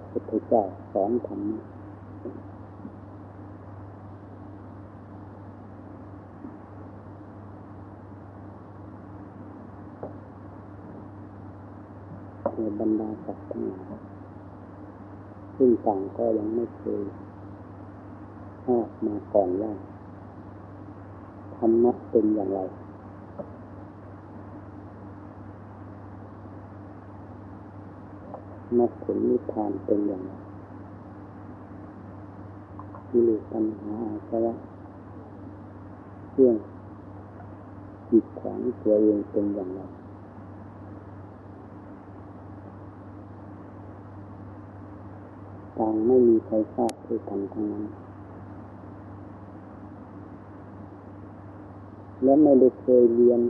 ระพุทธเจ้าสอนธรรมะในบรรดาสัตว์ทั้งหลายซึ่งต่างก็ยังไม่เคยทราบมาก่อนว่าธรรมะเป็นอย่างไร มรรคผลนิพพานเป็นอย่างไรกิเลสปัญหาอาสวะเรื่องจิตขวางตัวเองเป็นอย่างไรต่างไม่มีใครทราบด้วยกันทั้งนั้น และไม่ได้เคยเรียน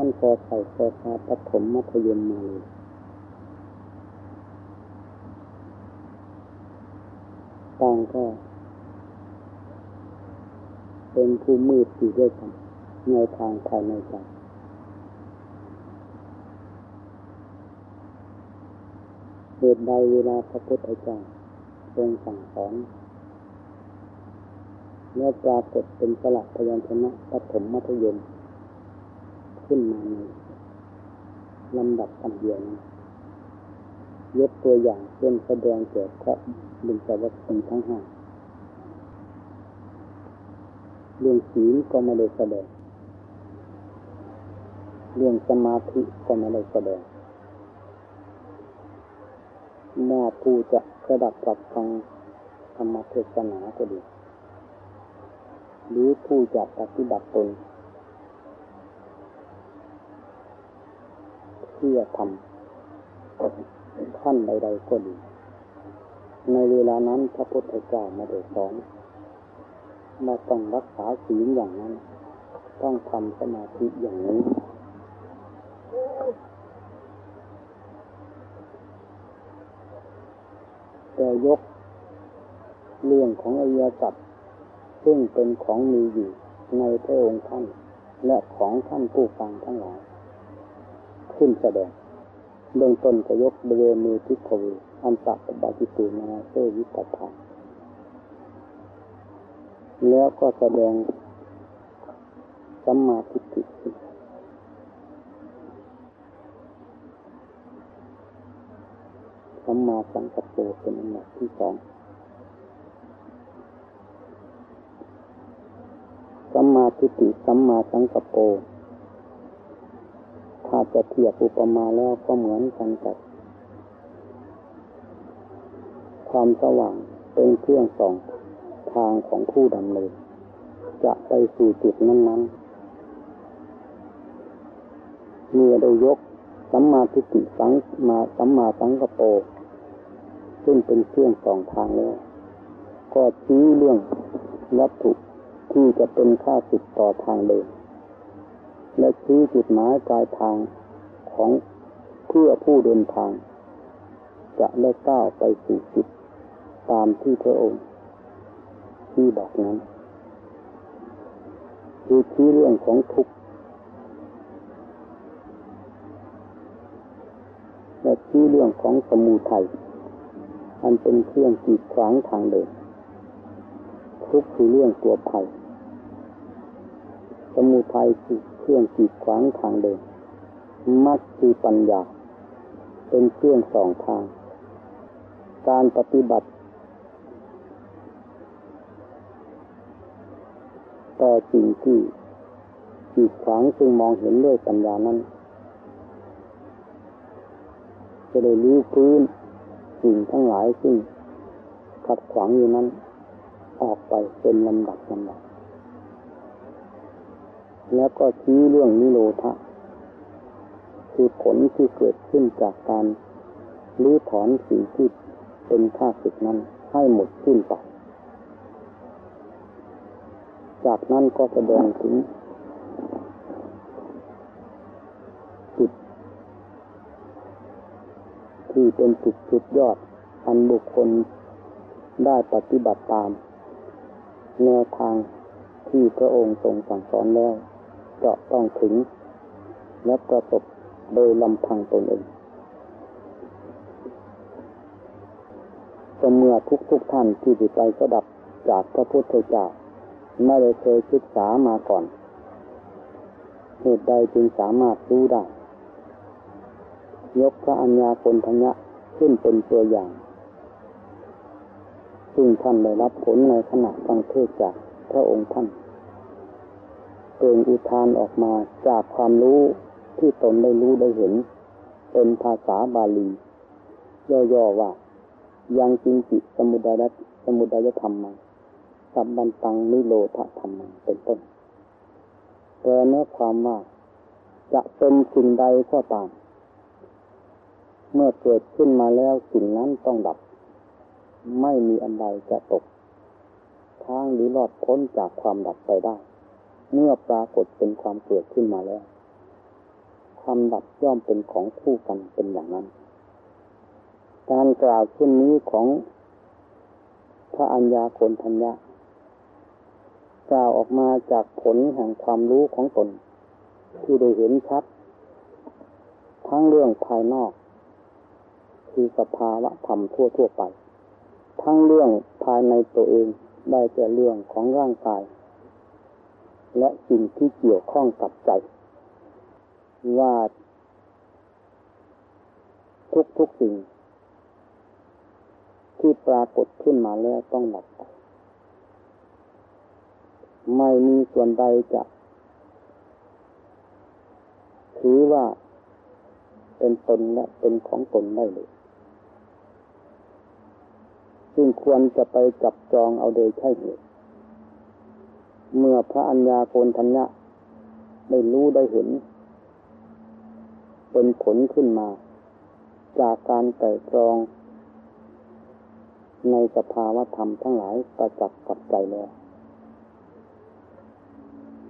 ท่านพอใส่พอชาปฐมมัธยมมาเลยต่างก็เป็นผู้มืดอยู่ด้วยกันในทางภายในใจเหตุใดเวลาพระพุทธเจ้าทรงสั่งสอนเมื่อปรากฏเป็นสลักพยัญชนะปฐมมัธยม ขึ้นมาในลำดับกันเดียวนะยกตัวอย่างเช่นแสดงเกี่ยวกับบุญจวัตถีทั้งห้าเรื่องศีลก็ไม่ได้แสดง เรื่องสมาธิก็ไม่ได้แสดงแม่ผู้จะกระดับปรับฟังธรรมเทศนาก็ดี หรือผู้จะปฏิบัติตน เพื่อทำขั้นใด ๆ ก็ดี ในเวลานั้นพระพุทธเจ้ามาได้สอนมาต้องรักษาศีลอย่างนั้น ต้องทำสมาธิอย่างนี้ แต่ยกเรื่องของอริยสัจซึ่งเป็นของมีอยู่ในพระองค์ท่าน และของท่านผู้ฟังทั้งหลาย ขึ้นแสดง เบื้องต้นก็ยกบริเวณมือทิพวีอันตักบาติตูนาเซวิตถาแล้วก็แสดงสัมมาทิฏฐิสัมมาสังกัปโปเป็นอันดับที่สองสัมมาทิฏฐิสัมมาสังกัปโปาจะเทียบอุปมาแล้วก็เหมือนกันกับความสว่างเป็นเครื่องส่องทางของผู้ดำเนินจะไปสู่จุดนั้นๆ เมื่อได้ยกสัมมาทิฏฐิสังมาสัมมาสังกโปซึ่งเป็นเครื่องสองทางแล้ว ก็ชี้เรื่องวัตถุที่จะเป็นค่าสิทต่อทางเดิน และชี้จุดหมายปลายทางของเพื่อผู้เดินทาง จะได้ก้าวไปสู่จุดตามที่พระองค์ที่บอกนั้นคือชี้เรื่องของทุกข์และชี้เรื่องของสมุทัยอันเป็นเครื่องกีดขวางทางเดินทุกข์คือเรื่องตัวภัยสมุทัยคือ เครื่องกีดขวางทางเดินมัดคือปัญญา เป็นเครื่องสองทาง การปฏิบัติ ต่อสิ่งที่ขีดขวางซึ่งมองเห็นด้วยปัญญานั้น จะได้รู้พื้นสิ่งทั้งหลายซึ่งขัดขวางอยู่นั้น ออกไปเป็นลำดับลำดับ แล้วก็ชี้เรื่องนิโรธะคือผลที่เกิดขึ้นจากการรื้อถอนสิ่งที่เป็นข้าศึกนั้นให้หมดสิ้นไป จากนั้นก็แสดงถึงจุดที่เป็นจุดจุดยอด อันบุคคลได้ปฏิบัติตาม แนวทางที่พระองค์ทรงสั่งสอนแล้ว จะต้องถึง และประสบโดยลำพังตนเองก็เมื่อทุกทุกท่านที่ติดไปก็ดับจากพระพุทธเจ้าไม่ได้เคยศึกษามาก่อน เหตุใดจึงสามารถรู้ได้ ยกพระอัญญาคนทัญญะขึ้นเป็นตัวอย่าง ซึ่งท่านได้รับผลในขณะฟังเทศจากพระองค์ท่าน เปล่งอุทานออกมาจากความรู้ที่ตนได้รู้ได้เห็น เป็นภาษาบาลี ย่อๆว่า ยังจิงจิสมุดายสมุดายธรรมมาสับบันตังนิโรธธรรมมาเป็นต้นแปลเนื้อความว่าจะเป็นสิ่งใดก็ตาม เมื่อเกิดขึ้นมาแล้วสิ่งนั้นต้องดับ ไม่มีอันใดจะตกทางหรือรอดพ้นจากความดับไปได้ เมื่อปรากฏเป็นความเกิดขึ้นมาแล้ว ความดับย่อมเป็นของคู่กันเป็นอย่างนั้น การกล่าวเช่นนี้ของพระอัญญาโกณทัญญะกล่าวออกมาจากผลแห่งความรู้ของตน ที่ได้เห็นชัด ทั้งเรื่องภายนอก คือสภาวะธรรมทั่วทั่วไป ทั้งเรื่องภายในตัวเองได้แต่เรื่องของร่างกาย และสิ่งที่เกี่ยวข้องกับใจ ว่าทุกทุกสิ่ง ที่ปรากฏขึ้นมาแล้วต้องหลับไปไม่มีส่วนใดจะถือว่าเป็นตนและเป็นของตนได้เลย ซึ่งควรจะไปจับจองเอาโดยใช่เหตุ เมื่อพระอัญญาโกนทัญญะได้รู้ได้เห็น เป็นผลขึ้นมา จากการไต่ตรอง ในสภาวธรรมทั้งหลายประจักษ์กับใจแล้ว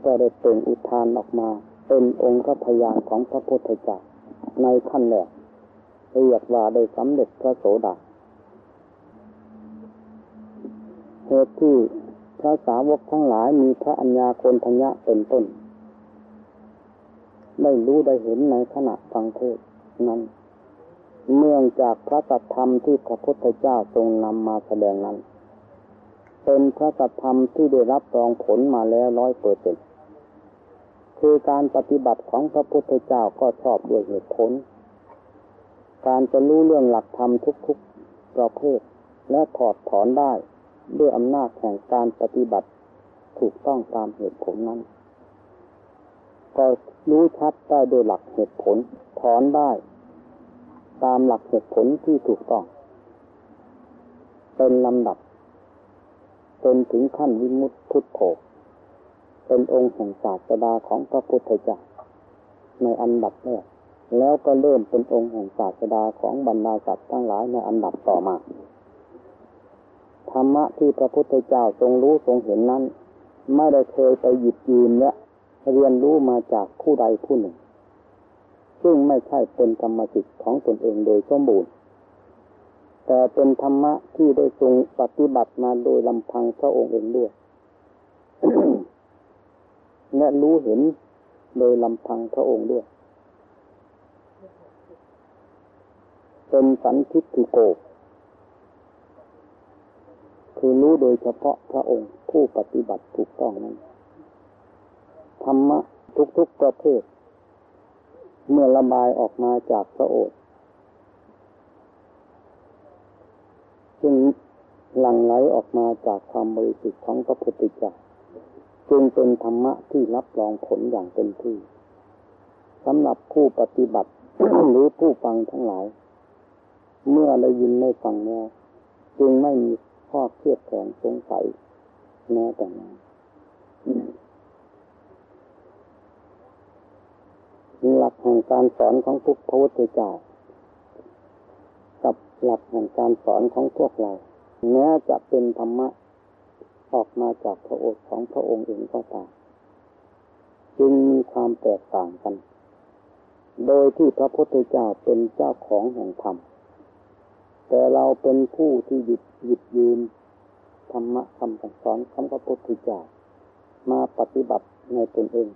ก็ได้เป็นอุทานออกมา เป็นองค์พยานของพระพุทธเจ้าในขั้นแรกเรียกว่าได้สำเร็จพระโสดาเหตุที่ พระสาวกทั้งหลายมีพระอัญญาโกนทัญญะเป็นต้น ได้รู้ได้เห็นในขณะฟังเทศนั้น เนื่องจากพระสัทธรรมที่พระพุทธเจ้าทรงนำมาแสดงนั้น เป็นพระสัทธรรมที่ได้รับรองผลมาแล้วร้อยเปอร์เซ็นต์คือการปฏิบัติของพระพุทธเจ้าก็ชอบด้วยเหตุผล การจะรู้เรื่องหลักธรรมทุกๆประเภทและถอดถอนได้ ด้วยอำนาจแห่งการปฏิบัติถูกต้องตามเหตุผลนั้น ก็รู้ชัดได้โดยหลักเหตุผลถอนได้ ตามหลักเหตุผลที่ถูกต้อง เป็นลำดับจนถึงขั้นวิมุตติพุทโธเป็นองค์แห่งศาสดาของพระพุทธเจ้าในอันดับแรกแล้วก็เริ่มเป็นองค์แห่งศาสดาของบรรดาสัตว์ทั้งหลายในอันดับต่อมา ธรรมะที่พระพุทธเจ้าทรงรู้ทรงเห็นนั้น ไม่ได้เคยไปหยิบยืมและเรียนรู้มาจากผู้ใดผู้หนึ่ง ซึ่งไม่ใช่เป็นกรรมสิทธิ์ของตนเองโดยสมบูรณ์ แต่เป็นธรรมะที่ได้ทรงปฏิบัติมาโดยลำพังพระองค์เองด้วยและรู้เห็นโดยลำพังพระองค์ด้วย เป็นสันทิฏฐิโก คือรู้โดยเฉพาะพระองค์ผู้ปฏิบัติถูกต้องนั้นธรรมะทุกๆประเภท เมื่อระบายออกมาจากพระโอษฐ์จึงหลั่งไหลออกมาจากความบริสุทธิ์ของพระพุทธเจ้าจึงเป็นธรรมะที่รับรองผลอย่างเต็มที่สำหรับผู้ปฏิบัติ หรือผู้ฟังทั้งหลาย เมื่อได้ยินได้ฟังแล้วจึงไม่มี ข้อเครียดแข็งสงสัยแม้แต่นั้นหลักแห่งการสอนของทุกพระพุทธเจ้ากับหลักแห่งการสอนของพวกเราแม้จะเป็นธรรมะออกมาจากพระโอษฐ์ของพระองค์เองก็ตามจึงมีความแตกต่างกัน โดยที่พระพุทธเจ้าเป็นเจ้าของแห่งธรรม แต่เราเป็นผู้ที่หยุดหยุดยืนธรรมะคำสอนของพระพุทธเจ้ามาปฏิบัติในตนเอง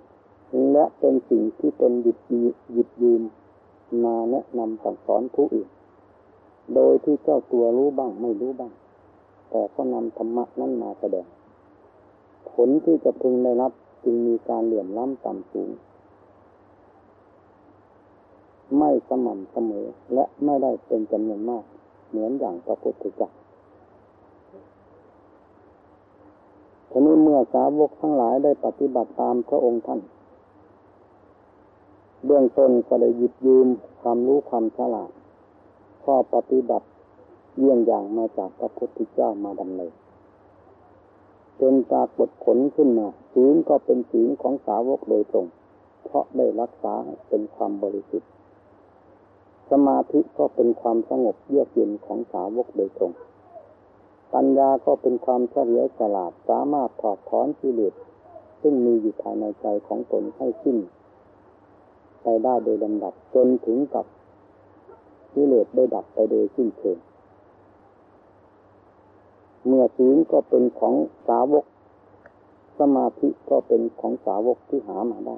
และเป็นสิ่งที่เป็นหยุดหยุดยืนมาแนะนำสั่งสอนผู้อื่น โดยที่เจ้าตัวรู้บ้างไม่รู้บ้าง แต่ก็นำธรรมะนั้นมาแสดง ผลที่จะพึงได้รับจึงมีการเหลื่อมล้ำต่ำสูง ไม่สม่ำเสมอและไม่ได้เป็นจำนวนมาก เหมือนอย่างพระพุทธเจ้าทีนี้เมื่อสาวกทั้งหลายได้ปฏิบัติตามพระองค์ท่าน เบื้องต้นก็ได้หยิบยืมความรู้ความฉลาดข้อปฏิบัติเยี่ยงอย่างมาจากพระพุทธเจ้ามาดำเนินจนปรากฏผลขึ้นมาศีลก็เป็นศีลของสาวกโดยตรง เพราะได้รักษาเป็นความบริสุทธิ์ สมาธิก็เป็นความสงบเยือกเย็นของสาวกโดยตรง ปัญญาก็เป็นความเฉลียวฉลาดสามารถถอดถอนกิเลสซึ่งมีอยู่ภายในใจของตนให้สิ้นไปได้โดยลำดับจนถึงกับกิเลสได้ดับไปโดยสิ้นเชิงเมื่อศีลก็เป็นของสาวก สมาธิก็เป็นของสาวกที่หามาได้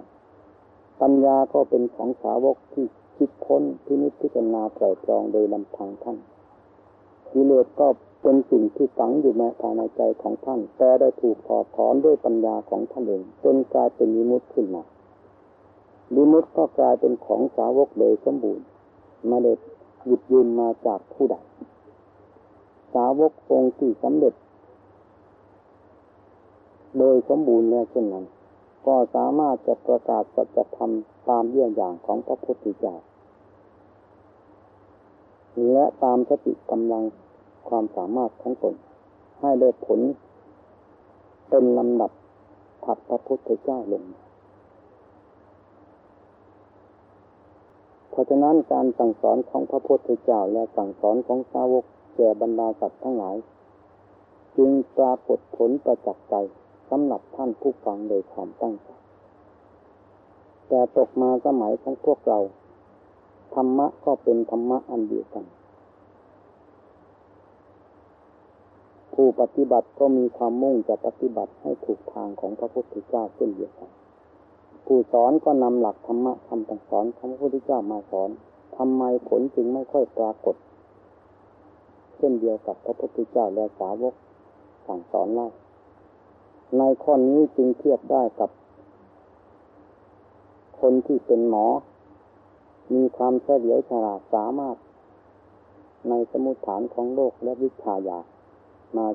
ปัญญาก็เป็นของสาวกที่ คิดค้นพินิจพิจารณาไตรตรองโดยลำพังท่านกิเลสก็เป็นสิ่งที่ฝังอยู่ในภายในใจของท่าน แต่ได้ถูกถอดถอนด้วยปัญญาของท่านเองจนกลายเป็นมิมุติขึ้นมามิมุติก็กลายเป็นของสาวกโดยสมบูรณ์มาเด็ดหยิบยืมมาจากผู้ใดสาวกองค์ที่สำเร็จ โดยสมบูรณ์แล้วเช่นนั้น ก็สามารถจะประกาศสัจธรรมตามเยี่ยงอย่างของพระพุทธเจ้าและตามสติกำลังความสามารถของตนให้ได้ผล เป็นลำดับถัดพระพุทธเจ้าลง เพราะฉะนั้นการสั่งสอนของพระพุทธเจ้าและสั่งสอนของสาวกแก่บรรดาสัตว์ทั้งหลาย จึงปรากฏผลประจักษ์ใจ สำหรับท่านผู้ฟังโดยความตั้งใจแต่ตกมาสมัยของพวกเรา ธรรมะก็เป็นธรรมะอันเดียวกัน ผู้ปฏิบัติก็มีความมุ่งจะปฏิบัติให้ถูกทางของพระพุทธเจ้าเช่นเดียวกัน ผู้สอนก็นำหลักธรรมะคำสั่งสอนของพระพุทธเจ้ามาสอนทำไมผลจึงไม่ค่อยปรากฏ เช่นเดียวกับพระพุทธเจ้าและสาวกสั่งสอนเล่า ในข้อนี้จึงเทียบได้กับ คนที่เป็นหมอ มีความเฉลียวฉลาดสามารถ ในสมุทฐานของโลกและวิชายามา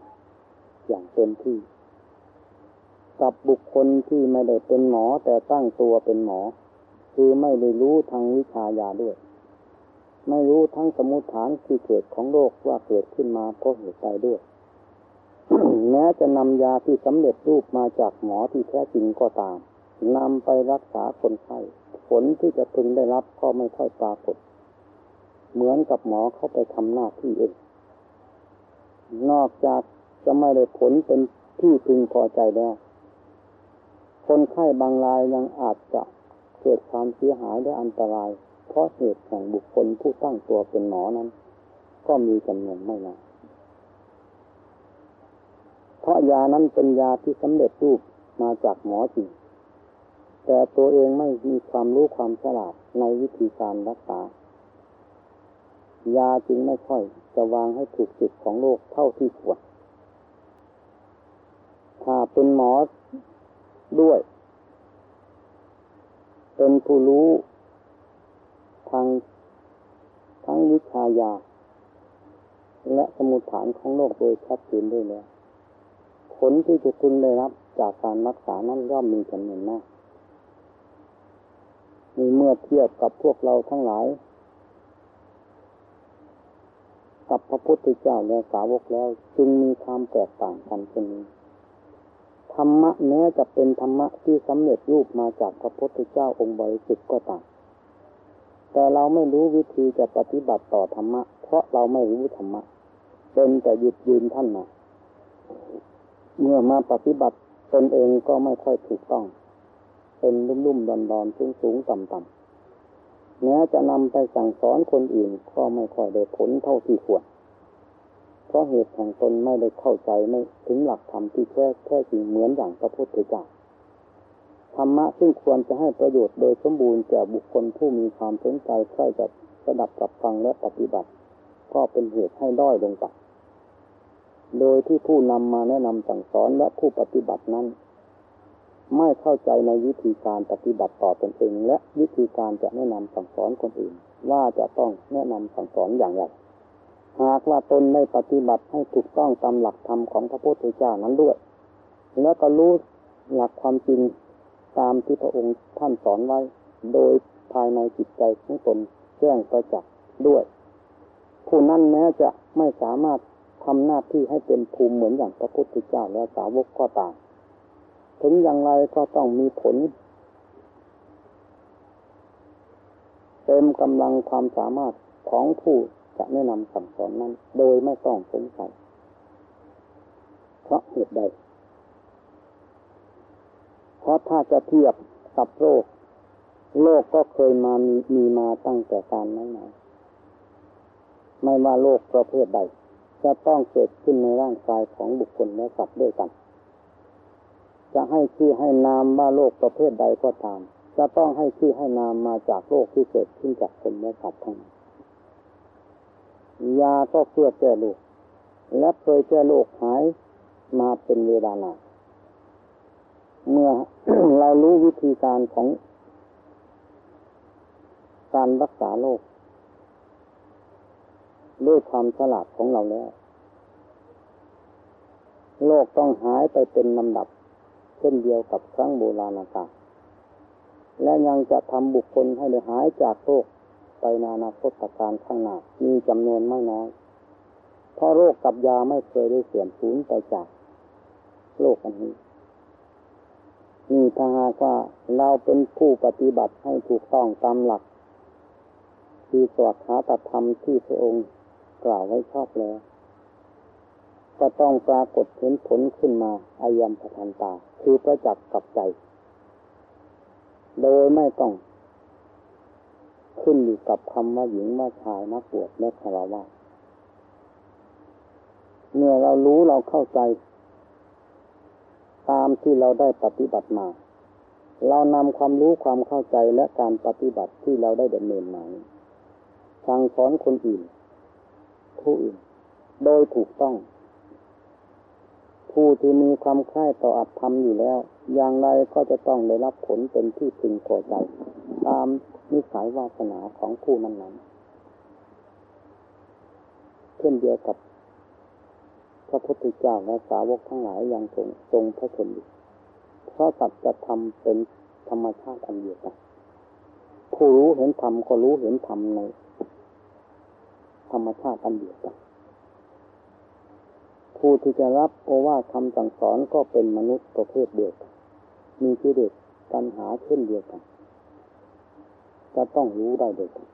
อย่างเต็มที่ กับบุคคลที่ไม่ได้เป็นหมอแต่ตั้งตัวเป็นหมอ คือไม่ได้รู้ทางวิชายาด้วย ไม่รู้ทั้งสมุทฐานที่เกิดของโรคว่าเกิดขึ้นมาเพราะเหตุใดด้วย แม้จะนำยาที่สำเร็จรูปมาจากหมอที่แท้จริงก็ตามนำไปรักษาคนไข้ผลที่จะพึงได้รับก็ไม่ค่อยปรากฏ เหมือนกับหมอเข้าไปทำหน้าที่เอง นอกจากจะไม่ได้ผลเป็นที่พึงพอใจแล้ว คนไข้บางรายยังอาจจะเกิดความเสียหายและอันตราย เพราะเหตุแห่งบุคคลผู้ตั้งตัวเป็นหมอนั้น ก็มีจำนวนไม่น้อย เพราะยานั้นเป็นยาที่สำเร็จรูปมาจากหมอจริงแต่ตัวเองไม่มีความรู้ความฉลาดในวิธีการรักษา ยาจึงไม่ค่อยจะวางให้ถูกจุดของโรคเท่าที่ควร ถ้าเป็นหมอด้วย เป็นผู้รู้ทางทั้งวิชายา และสมุทฐานของโลกโดยชัดเจนด้วยแล้ว ผลที่จะพึงได้รับ จากการรักษานั้นย่อมมีจำนวนมากมีเมื่อเทียบกับพวกเราทั้งหลาย กับพระพุทธเจ้าและสาวกแล้ว จึงมีความแตกต่างกันเช่นนี้ธรรมะแม้จะเป็นธรรมะที่สำเร็จรูปมาจากพระพุทธเจ้าองค์บริสุทธิ์ก็ตามแต่เราไม่รู้วิธีจะปฏิบัติต่อธรรมะ เพราะเราไม่รู้ธรรมะ เป็นแต่หยุดยืนท่านมา เมื่อมาปฏิบัติตนเองก็ไม่ค่อยถูกต้อง เป็นลุ่มๆดอนๆสูงๆต่ำๆแม้จะนำไปสั่งสอนคนอื่นก็ไม่ค่อยได้ผลเท่าที่ควร เพราะเหตุแห่งตนไม่ได้เข้าใจไม่ถึงหลักธรรมที่แท้แท้จริงเหมือนอย่างพระพุทธเจ้า ธรรมะซึ่งควรจะให้ประโยชน์โดยสมบูรณ์แก่บุคคลผู้มีความสนใจใคร่จะสดับกับฟังและปฏิบัติ ก็เป็นเหตุให้ด้อยลงไป โดยที่ผู้นำมาแนะนำสั่งสอนและผู้ปฏิบัตินั้น ไม่เข้าใจในวิธีการปฏิบัติต่อตนเองและวิธีการจะแนะนำสั่งสอนคนอื่น ว่าจะต้องแนะนำสั่งสอนอย่างไรหากว่าตนได้ปฏิบัติให้ถูกต้องตามหลักธรรมของพระพุทธเจ้านั้นด้วย และก็รู้หลักความจริงตามที่พระองค์ท่านสอนไว้ โดยภายในจิตใจของตนแจ้งประจักษ์ด้วย ผู้นั้นแม้จะไม่สามารถ ทำหน้าที่ให้เป็นภูมิเหมือนอย่างพระพุทธเจ้าและสาวกก็ตามถึงอย่างไรก็ต้องมีผล เต็มกำลังความสามารถของผู้จะแนะนำสั่งสอนนั้น โดยไม่ต้องสงสัยเพราะเหตุใด เพราะถ้าจะเทียบกับโรคโลกก็เคยมามีมีมาตั้งแต่การนั้นมาไม่ว่าโรคประเภทใด จะต้องเกิดขึ้นในร่างกายของบุคคลและสัตว์ด้วยกัน จะให้ชื่อให้นามว่าโรคประเภทใดก็ตาม จะต้องให้ชื่อให้นามมาจากโรคที่เกิดขึ้นจากคนและสัตว์ทั้งนั้นยาก็เพื่อแก้โรคและเคยแก้โรคหายมาเป็นเวลานานเมื่อเรารู้วิธีการของการรักษาโรค ด้วยความฉลาดของเราแล้วโรคต้องหายไปเป็นลำดับ เช่นเดียวกับครั้งโบราณกาลและยังจะทำบุคคลให้ได้หายจากโรคไปนานาคตการข้างหน้ามีจำนวนไม่น้อย เพราะโรคกับยาไม่เคยได้เสื่อมสูญไปจาก โลกอันนี้นี่ถ้าหากว่าเราเป็นผู้ปฏิบัติให้ถูกต้องตามหลักที่สวัสดิตธรรมที่พระองค์ กล่าวไว้ชอบแล้วก็ต้องปรากฏเห็นผลขึ้นมาอายัมพทันตา คือประจักษ์กับใจ โดยไม่ต้อง ขึ้นอยู่กับคำว่าหญิงว่าชายนักบวชและคารวะเมื่อเรารู้เราเข้าใจ ตามที่เราได้ปฏิบัติมา เรานำความรู้ความเข้าใจและการปฏิบัติที่เราได้ดำเนินมาสั่งสอนคนอื่น ผู้อื่น โดยถูกต้อง ผู้ที่มีความคล้ายต่ออัตธรรมอยู่แล้ว อย่างไรก็จะต้องได้รับผลเป็นที่พึงพอใจ ตามนิสัยวาสนาของผู้นั้นๆเช่นเดียวกับพระพุทธเจ้าและสาวกทั้งหลายอย่างทรงทรงพระชนอยู่เพราะสัจธรรมเป็นธรรมชาติอันเดียวกันผู้รู้เห็นธรรมก็รู้เห็นธรรมใน ธรรมชาติอันเดียวกันผู้ที่จะรับโอวาทคำสั่งสอนก็เป็นมนุษย์ประเภทเดียวกันมีกิเลสตัณหาเช่นเดียวกัน จะต้องรู้ได้โดยกัน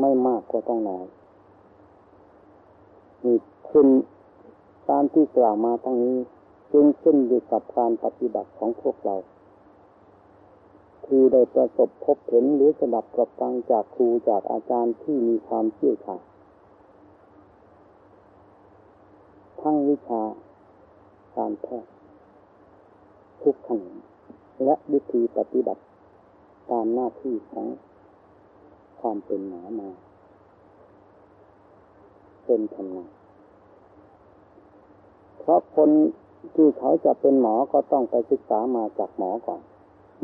ไม่มากก็ต้องน้อยนี่คุณการที่กล่าวมาทั้งนี้จึงขึ้นอยู่กับการปฏิบัติของพวกเรา คือได้ประสบพบเห็นหรือสดับกับฟังจากครูจากอาจารย์ที่มีความเชี่ยวชาญ ทั้งวิชาการแพทย์ทุกขนและวิธีปฏิบัติตามหน้าที่ของความเป็นหมอมาเป็นทำงานเพราะคนที่เขาจะเป็นหมอก็ต้องไปศึกษามาจากหมอก่อน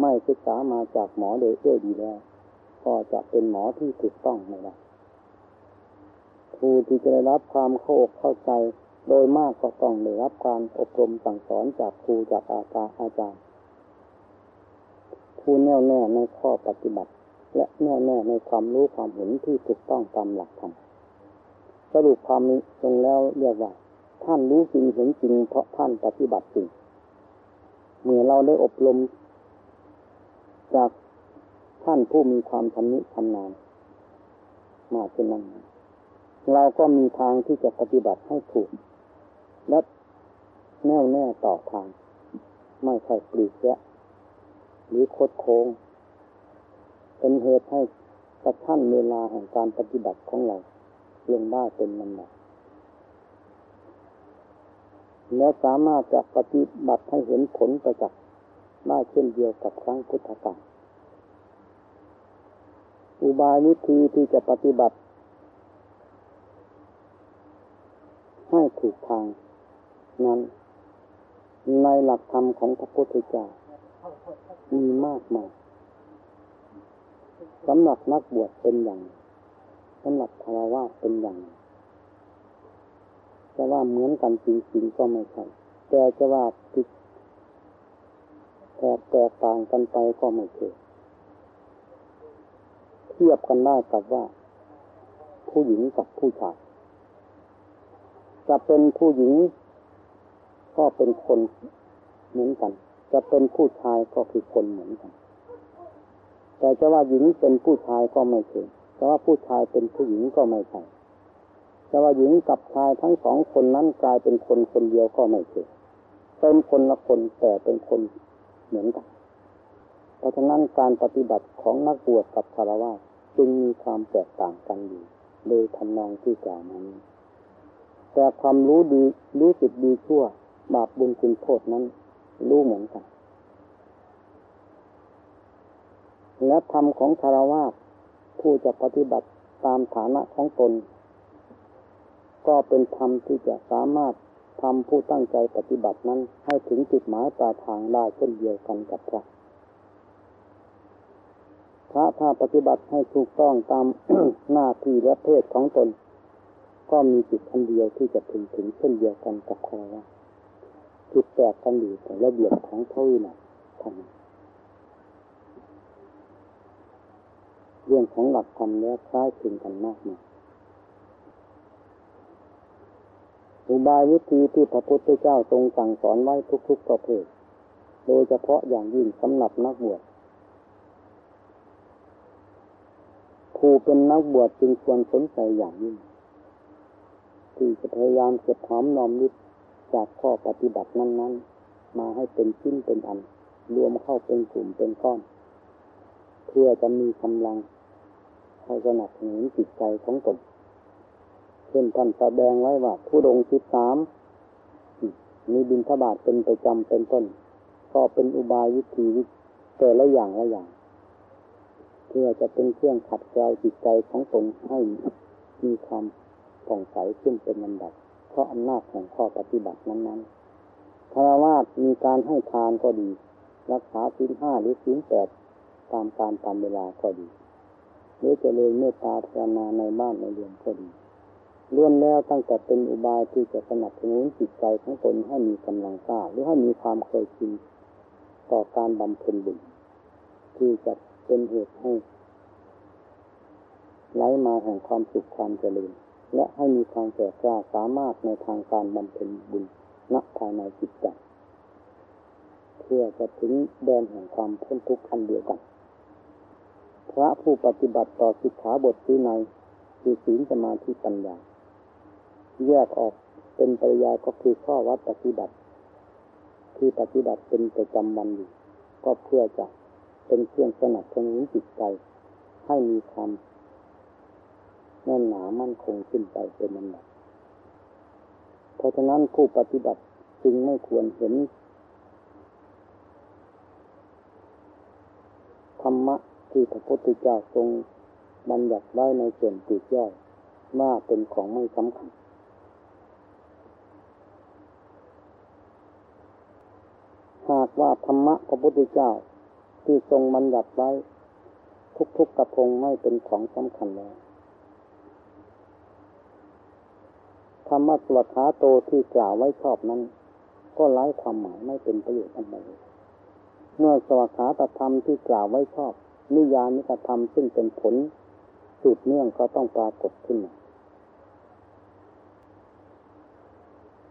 ไม่ศึกษามาจากหมอโดยเอื้อดีแล้ว ก็จะเป็นหมอที่ถูกต้องไม่ได้ครูที่จะได้รับความเข้าอกเข้าใจ โดยมากก็ต้องได้รับการอบรมสั่งสอนจากครูจากอาจารย์อาจารย์ผู้แน่วแน่ในข้อปฏิบัติ และแน่วแน่ในความรู้ความเห็นที่ถูกต้องตามหลักธรรมสรุปความนี้ลงแล้วเรียกว่า ท่านรู้จริงเห็นจริงเพราะท่านปฏิบัติจริงเมื่อเราได้อบรม จากท่านผู้มีความชำนิชำนาญมาเป็นนั้นเราก็มีทางที่จะปฏิบัติให้ถูก และแน่วแน่ต่อทาง ไม่ใช่ปลีกแยะหรือคดโค้ง เป็นเหตุให้กระชั้นเวลาแห่งการปฏิบัติของเราลงได้เป็นลำดับและสามารถจะปฏิบัติให้เห็นผลประจักษ์ได้เช่นเดียวกับครั้งพุทธกาลอุบายวิธีที่จะปฏิบัติ ให้ถูกทาง นั้น ในหลักธรรมของพระพุทธเจ้ามีมากมายสำหรับนักบวชเป็นอย่างสำหรับคารวะเป็นอย่างจะว่าเหมือนกันจริงๆก็ไม่ใช่แต่จะว่าผิดแตกแตกต่างกันไปก็ไม่ใช่เทียบกันได้กับว่า ผู้หญิงกับผู้ชายจะเป็นผู้หญิง ก็เป็นคนเหมือนกัน จะเป็นผู้ชายก็คือคนเหมือนกัน แต่จะว่าหญิงเป็นผู้ชายก็ไม่ใช่จะว่าผู้ชายเป็นผู้หญิงก็ไม่ใช่จะว่าหญิงกับชายทั้งสองคนนั้นกลายเป็นคนคนเดียวก็ไม่ใช่เป็นคนละคนแต่เป็นคนเหมือนกัน เพราะฉะนั้นการปฏิบัติของนักบวชกับคารวะจึงมีความแตกต่างกันอยู่โดยทำนองที่กล่าวนั้นแต่ความรู้ดีรู้สึกดีชั่ว บาปบุญคุณโทษนั้นรู้เหมือนกัน และธรรมของคารวะผู้จะปฏิบัติตามฐานะของตน ก็เป็นธรรมที่จะสามารถทำผู้ตั้งใจปฏิบัตินั้นให้ถึงจุดหมายปลายทางได้เช่นเดียวกันกับพระพระถ้าปฏิบัติให้ถูกต้องตามหน้าที่และเพศของตน ก็มีจิตอันเดียวที่จะถึงถึงเช่นเดียวกันกับคารวะ จุดแตกกันอยู่แต่ระเบียบของเท่านั้นท่านั้นเรื่องของหลักธรรมแล้วคล้ายคลึงกันมากมายอุบายวิธีที่พระพุทธเจ้าทรงสั่งสอนไว้ทุกๆประเภท โดยเฉพาะอย่างยิ่งสำหรับนักบวชผู้เป็นนักบวชจึงควรสนใจอย่างยิ่งที่จะพยายามเก็บหอมนอมริบ จากข้อปฏิบัตินั้น ๆ มาให้เป็นชิ้นเป็นอัน รวมเข้าเป็นกลุ่มเป็นก้อน เพื่อจะมีกำลังให้สนับสนุนจิตใจของตนเช่นท่านแสดงไว้ว่าผู้ดงสิบสามมีบินทบาทเป็นประจำเป็นต้น ก็เป็นอุบายวิธีวิแต่ละอย่างละอย่าง เพื่อจะเป็นเครื่องขัดเกลาจิตใจของตนให้มีความผ่องใสขึ้นเป็นลำดับ ราะอำนาจของข้อปฏิบัตินั้นๆคารวะมีการให้ทานก็ดี รักษาศีลห้าหรือศีลแปดตามการตามเวลาก็ดีหรือจะเลยเมตตาภาวนาในบ้านในเรือนก็ดีล้วนแล้วตั้งแต่เป็นอุบายที่จะสนับสนุนจิตใจของตนให้มีกำลังกล้าหรือให้มีความเคยชินต่อการบำเพ็ญบุญที่จะเป็นเหตุให้ไหลมาแห่งความสุขความเจริญ และให้มีความแก่กล้าสามารถในทางการบำเพ็ญบุญณภายในจิตใจเพื่อจะถึงแดนแห่งความพ้นทุกข์อันเดียวกัน พระผู้ปฏิบัติต่อสิกขาบทที่ในคือศีลสมาธิปัญญา แยกออกเป็นปริยายก็คือข้อวัดปฏิบัติ ที่ปฏิบัติเป็นประจำวันอยู่ ก็เพื่อจะเป็นเครื่องสนับสนุนจิตใจ ให้มีความ แน่นหนามั่นคงขึ้นไปเป็นลำดับเพราะฉะนั้นผู้ปฏิบัติจึงไม่ควรเห็นธรรมะที่พระพุทธเจ้าทรงบัญญัติไว้ในส่วนติดย่อยว่าเป็นของไม่สำคัญ หากว่าธรรมะพระพุทธเจ้าที่ทรงบัญญัติไว้ ทุกๆกระทงไม่เป็นของสำคัญแล้ว ธรรมะสวขาโตที่กล่าวไว้ชอบนั้น ก็ไร้ความหมายไม่เป็นประโยชน์อะไรเมื่อสวขาตธรรมที่กล่าวไว้ชอบ นิยานิกธรรมซึ่งเป็นผลสืบเนื่องก็ต้องปรากฏขึ้นมา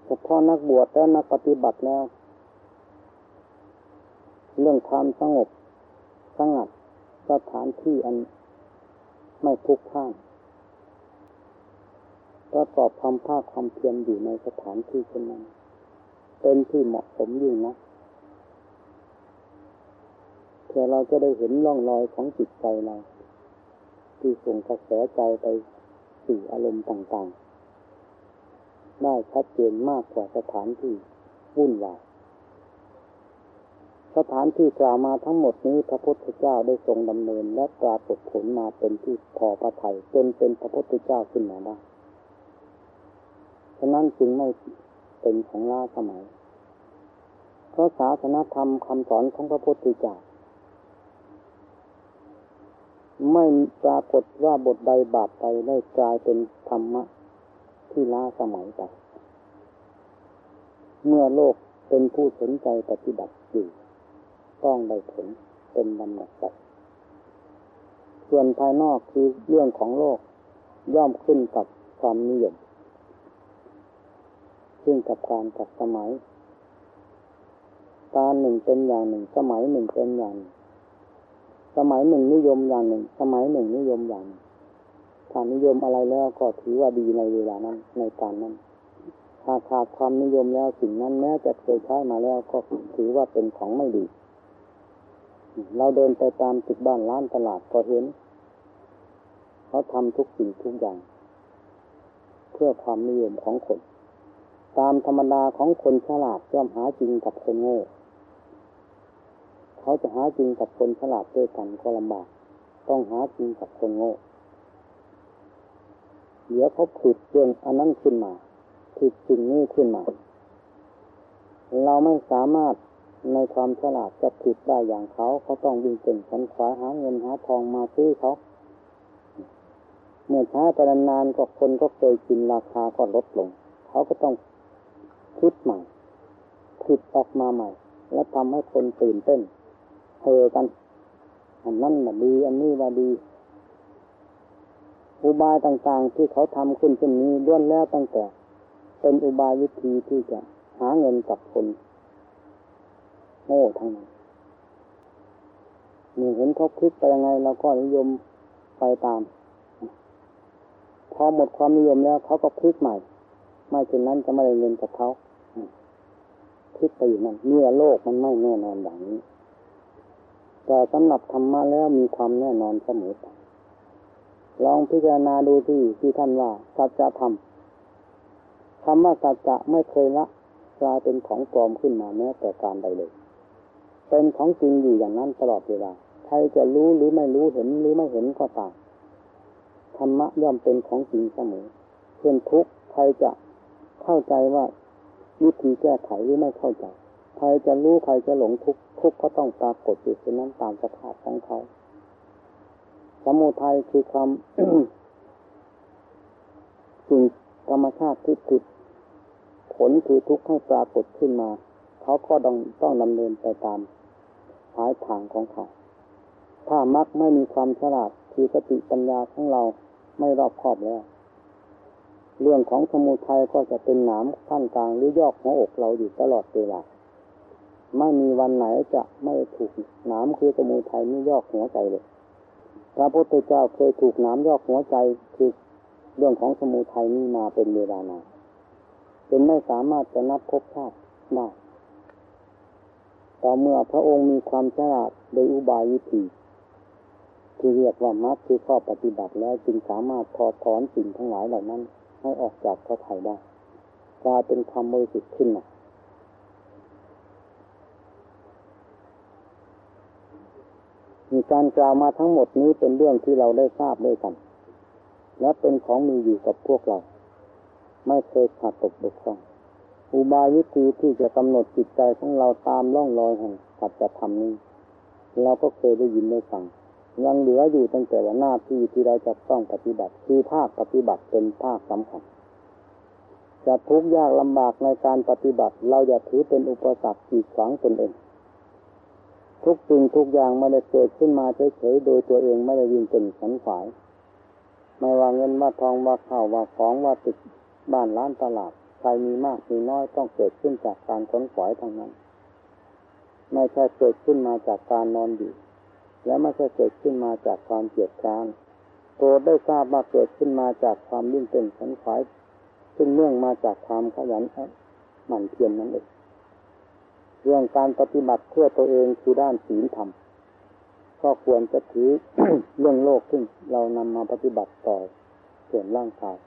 เฉพาะนักบวชและนักปฏิบัติแล้ว เรื่องความสงบสงัดสถานที่อันไม่พุกพ่าน ประกอบความภาคความเพียรอยู่ในสถานที่เช่นนั้น เป็นที่เหมาะสมยิ่งนะเพื่อเราจะได้เห็นร่องรอยของจิตใจเรา ที่ส่งกระแสใจไปสู่อารมณ์ต่างๆ ได้ชัดเจนมากกว่าสถานที่วุ่นวายสถานที่กล่าวมาทั้งหมดนี้พระพุทธเจ้าได้ทรงดำเนิน และปรากฏผลมาเป็นที่พอพระทัยจนเป็นพระพุทธเจ้าขึ้นมาได้ ฉะนั้นจึงไม่เป็นของล้าสมัย เพราะศาสนาธรรมคำสอนของพระพุทธเจ้าไม่ปรากฏว่าบทใดบาปใดได้กลายเป็นธรรมะที่ล้าสมัยไป เมื่อโลกเป็นผู้สนใจปฏิบัติอยู่ต้องได้ผลเป็นลำดับไปส่วนภายนอกคือเรื่องของโลกย่อมขึ้นกับความนิยม ขึ้นกับการกับสมัย การหนึ่งเป็นอย่างหนึ่ง สมัยหนึ่งเป็นอย่างหนึ่งสมัยหนึ่งนิยมอย่างหนึ่ง สมัยหนึ่งนิยมอย่างหนึ่งถ้านิยมอะไรแล้วก็ถือว่าดีในเวลานั้นในการนั้นถ้าขาดความนิยมแล้วสิ่งนั้นแม้จะเคยใช้มาแล้วก็ถือว่าเป็นของไม่ดี เราเดินไปตามตึกบ้านร้านตลาดก็เห็นเขาทำทุกสิ่งทุกอย่าง เพื่อความนิยมของคน ตามธรรมดาของคนฉลาดย่อมหาจริงกับคนโง่ เขาจะหาจริงกับคนฉลาดด้วยกันก็ลำบาก ต้องหาจริงกับคนโง่เดี๋ยวเขาผิดเรื่องอันนั้นขึ้นมาผิดสิ่งนี้ขึ้นมา เราไม่สามารถในความฉลาดจะผิดได้อย่างเขาเขาต้องวิ่งเก่งขันขวาหาเงินหาทองมาซื้อเขา เมื่อช้าไปนานๆก็คนก็เคยกินราคาก็ลดลง เขาก็ต้อง คิดใหม่ผิดออกมาใหม่ แล้วทำให้คนตื่นเต้นเฮกันอันนั้นมาดี อันนี้ว่าดี อุบายต่างๆ ที่เขาทำขึ้นเช่นนี้ล้วนแล้วตั้งแต่ เป็นอุบายวิธีที่จะหาเงินกับคนโง่ทั้งนั้นนี่เห็นเขาคิดไปยังไงเราก็นิยมไปตาม พอหมดความนิยมแล้วเขาก็พลิกใหม่ ไม่เช่นนั้นจะไม่ได้เงินกับเขา พลิกไปอยู่นั่นเมื่อโลกมันไม่แน่นอนอย่างนี้ แต่สำหรับธรรมะแล้วมีความแน่นอนเสมอไปลองพิจารณาดูที่ที่ท่านว่าสัจธรรมคำว่าสัจจะไม่เคยละกลายเป็นของปลอมขึ้นมาแม้แต่การใดเลย เป็นของจริงอยู่อย่างนั้นตลอดเวลาใครจะรู้หรือไม่รู้เห็นหรือไม่เห็นก็ตามธรรมะย่อมเป็นของจริงเสมอเช่นทุกใครจะเข้าใจว่า วิธีแก้ไขหรือไม่เข้าใจ ใครจะรู้ใครจะหลงทุกทุกก็ต้องปรากฏอยู่เช่นนั้นตามสภาพของเขา สมุทัยคือความสิ่งธรรมชาติที่ผิด ผลคือทุกข์ให้ปรากฏขึ้นมา เขาก็ต้องต้องดำเนินไปตามหายทางของเขา ถ้ามักไม่มีความฉลาดคือสติปัญญาของเราไม่รอบคอบแล้ว เรื่องของสมุทัยก็จะเป็นหนามขั้นกลางหรือยอกหัวอกเราอยู่ตลอดเวลาไม่มีวันไหนจะไม่ถูกหนามคือสมุทัยนี่ยอกหัวใจเลย พระพุทธเจ้าเคยถูกหนามยอกหัวใจคือเรื่องของสมุทัยนี้มาเป็นเวลานานจนไม่สามารถจะนับพบชาติได้ต่อเมื่อพระองค์มีความฉลาดโดยอุบายวิธีที่เรียกว่ามัดคือข้อปฏิบัติแล้วจึงสามารถถอดถอนสิ่งทั้งหลายเหล่านั้น ให้ออกจากพระไถ่ได้กลายเป็นความบริสุทธิ์ขึ้นมามีการกล่าวมาทั้งหมดนี้เป็นเรื่องที่เราได้ทราบด้วยกัน และเป็นของมีอยู่กับพวกเรา ไม่เคยขาดตกบกพร่องอุบายวิธีที่จะกำหนดจิตใจของเราตามล่องรอยแห่งสัจธรรมนี้ เราก็เคยได้ยินได้ฟัง ยังเหลืออยู่ตั้งแต่ว่าหน้าที่ที่เราจะต้องปฏิบัติ คือภาคปฏิบัติเป็นภาคสำคัญจะทุกข์ยากลำบากในการปฏิบัติ เราอย่าถือเป็นอุปสรรคขีดขวางตนเอง ทุกสิ่งทุกอย่างไม่ได้เกิดขึ้นมาเฉยๆโดยตัวเองไม่ได้ยินเป็นสันฝาย ไม่ว่าเงินว่าทองว่าข้าวว่าของว่าติดบ้านร้านตลาดใครมีมากมีน้อยต้องเกิดขึ้นจากการขนขวายทางนั้น ไม่ใช่เกิดขึ้นมาจากการนอนอยู่ และไม่ใช่เกิดขึ้นมาจากความเกียดคร้านโปรดได้ทราบว่าเกิดขึ้นมาจากความยิ่งเป็นสันขวายซึ่งเนื่องมาจากความขยันหมั่นเพียรนนั่นเองเรื่องการปฏิบัติเพื่อตัวเองคือด้านศีลธรรมก็ควรจะถือเรื่องโลกซึ่งเรานำมาปฏิบัติต่อส่วนร่างกาย